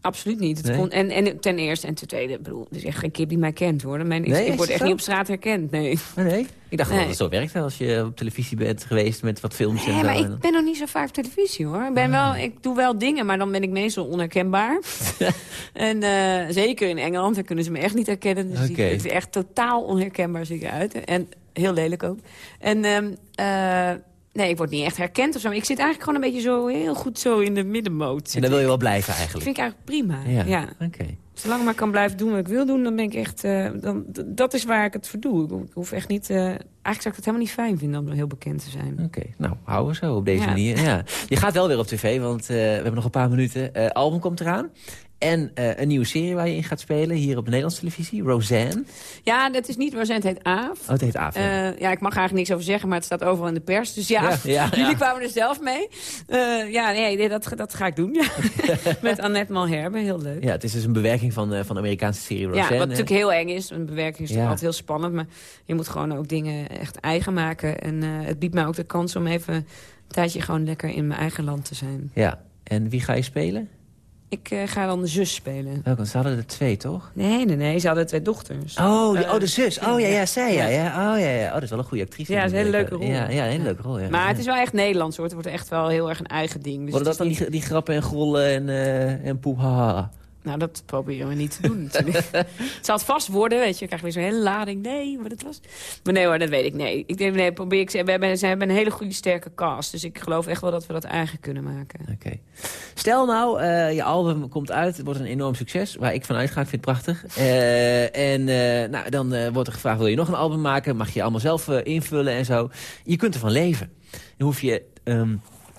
Absoluut niet. Het Nee? kon- en, en ten eerste en ten tweede, ik bedoel, er is echt geen kip die mij kent, hoor. Mijn, Nee, ik is word het echt zo? niet op straat herkend, nee. Nee, ik dacht wel Nee. dat het zo werkt als je op televisie bent geweest met wat films en Nee, zo. maar En- ik ben nog niet zo vaak op televisie, hoor. Ik, ben wel, ik doe wel dingen, maar dan ben ik meestal onherkenbaar. en eh, zeker in Engeland, daar kunnen ze me echt niet herkennen. Dus Oké. ik, ik echt totaal onherkenbaar zie ik eruit. En heel lelijk ook. En ehm, eh, nee, ik word niet echt herkend of zo. Maar ik zit eigenlijk gewoon een beetje zo heel goed zo in de middenmoot. En daar wil je wel blijven Dat eigenlijk. vind ik eigenlijk prima. Ja. oké. Zolang ik maar kan blijven doen wat ik wil doen, dan ben ik echt... eh, dan, dat is waar ik het voor doe. Ik, hoef echt niet... eh, eigenlijk zou ik het helemaal niet fijn vinden om heel bekend te zijn. Oké, nou, houden we zo op deze Ja. manier. Ja. Je gaat wel weer op tv, want we hebben nog een paar minuten. Album komt eraan. En eh, een nieuwe serie waar je in gaat spelen, hier op de Nederlandse televisie. Roseanne. Ja, dat is niet waar het heet Aaf. Oh, het heet Aaf. ja. Eh, ja, ik mag eigenlijk niks over zeggen, maar het staat overal in de pers. Dus ja, Ja, ja, jullie ja. kwamen er zelf mee. Eh, ja, nee, dat, dat ga ik doen. Ja. Met Annette Malherbe, heel leuk. ja, het is dus een bewerking van, van de Amerikaanse serie Ja, Roseanne. wat natuurlijk heel eng is. Een bewerking is natuurlijk Ja. altijd heel spannend. Maar je moet gewoon ook dingen echt eigen maken. En het biedt mij ook de kans om even een tijdje gewoon lekker in mijn eigen land te zijn. Ja, en wie ga je spelen? Ik eh, ga dan de zus spelen. Welke? Ze hadden er twee, toch? Nee, nee, nee. Ze hadden twee dochters. Oh, die, Eh, oh de zus. Oh ja, ja, zij ja. ja. Oh ja, ja. Oh, dat is wel een goede actrice. Ja, dat is een hele leuke rol. Ja, ja een hele leuke rol. Ja. Maar het is wel echt Nederlands hoor. Het wordt echt wel heel erg een eigen ding. Dus Worden dat dan die, die grappen en grollen en, eh en poep, haha? Nou, dat proberen we niet te doen natuurlijk. het zal het vast worden, weet je. Je krijgt weer zo'n hele lading. Nee, maar dat was... Maar nee hoor, dat weet ik. Nee, ik denk, nee, probeer ik... We hebben, ze hebben een hele goede, sterke cast. Dus ik geloof echt wel dat we dat eigen kunnen maken. Oké. Stel nou, eh, je album komt uit, het wordt een enorm succes. Waar ik van uitga, ik vind het prachtig. Eh, en eh, nou, dan wordt er gevraagd, wil je nog een album maken? Mag je allemaal zelf invullen en zo. Je kunt ervan leven. Dan hoef je... ehm,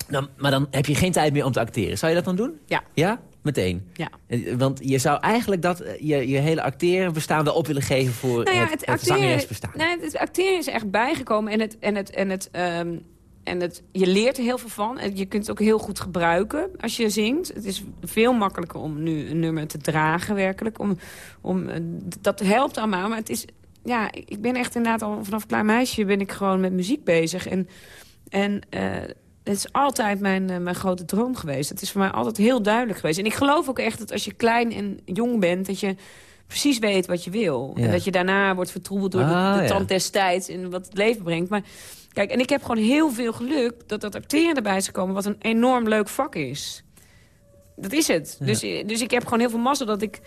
dan, maar dan heb je geen tijd meer om te acteren. Zou je dat dan doen? Ja. Ja? Meteen? Ja. Eh, Want je zou eigenlijk dat, eh, je, je hele acteren bestaan wel op willen geven voor Nou ja, het, het, het acteren, zangeresbestaan. nee, het acteren is echt bijgekomen. En, het, en, het, en, het, ehm, en het, je leert er heel veel van. En je kunt het ook heel goed gebruiken als je zingt. Het is veel makkelijker om nu een nummer te dragen, werkelijk. Om, om, eh, dat helpt allemaal. Maar het is, ja, ik ben echt inderdaad al vanaf klein meisje ben ik gewoon met muziek bezig. En, en het is altijd mijn, eh, mijn grote droom geweest. Het is voor mij altijd heel duidelijk geweest. En ik geloof ook echt dat als je klein en jong bent... dat je precies weet wat je wil. Ja. En dat je daarna wordt vertroebeld door Ah, de, de ja. tand des tijds... en wat het leven brengt. Maar kijk, en ik heb gewoon heel veel geluk... dat dat acteren erbij is gekomen... wat een enorm leuk vak is. Dat is het. Dus, dus ik heb gewoon heel veel mazzel dat ik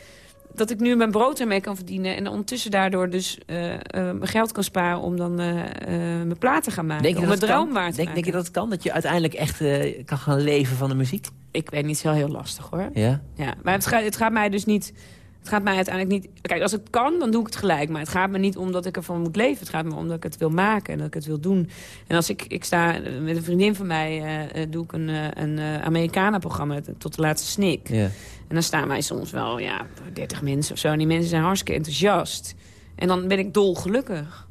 dat ik nu mijn brood ermee kan verdienen... en ondertussen daardoor dus eh, eh, mijn geld kan sparen... om dan eh, mijn plaat te gaan maken. Denk je om mijn droom waar te denk, maken. denk je dat het kan? Dat je uiteindelijk echt kan gaan leven van de muziek? Ik weet niet, het is wel heel lastig hoor. Ja? Ja, maar het gaat, het gaat mij dus niet Het gaat mij uiteindelijk niet... Kijk, als het kan, dan doe ik het gelijk. Maar het gaat me niet om dat ik ervan moet leven. Het gaat me om dat ik het wil maken en dat ik het wil doen. En als ik, ik sta met een vriendin van mij... eh, eh, doe ik een, eh, een Americana-programma tot de laatste snik. Ja. En dan staan wij soms wel, ja, 30 mensen of zo. En die mensen zijn hartstikke enthousiast. En dan ben ik dolgelukkig.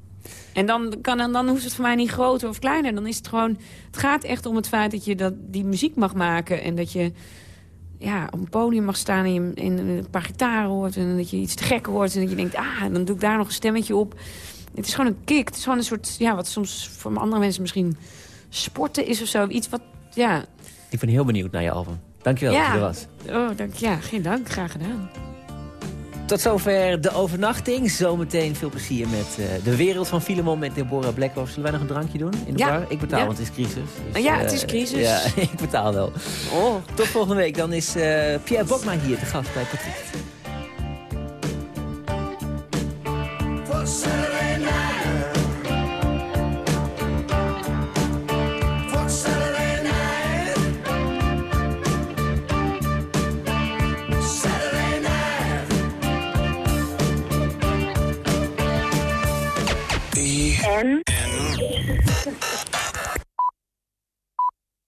En dan, kan, en dan hoeft het voor mij niet groter of kleiner. Dan is het gewoon... Het gaat echt om het feit dat je dat, die muziek mag maken. En dat je ja, op een podium mag staan en je in een paar gitaren hoort... en dat je iets te gek hoort en dat je denkt... ah, dan doe ik daar nog een stemmetje op. Het is gewoon een kick. Het is gewoon een soort... ja, wat soms voor andere mensen misschien sporten is of zo. Iets wat, ja... Ik ben heel benieuwd naar je album. Dankjewel dat je er was. Oh, dank, ja, geen dank. Graag gedaan. Tot zover de overnachting. Zometeen veel plezier met eh, de wereld van Filemon met Deborah Blackhoff. Zullen wij nog een drankje doen in de ja. bar? Ik betaal, want het is crisis. Dus, oh ja, het eh, is crisis. Ja, ik betaal wel. Oh. Tot volgende week. Dan is eh, Pierre Bokma hier te gast bij Patrick. En?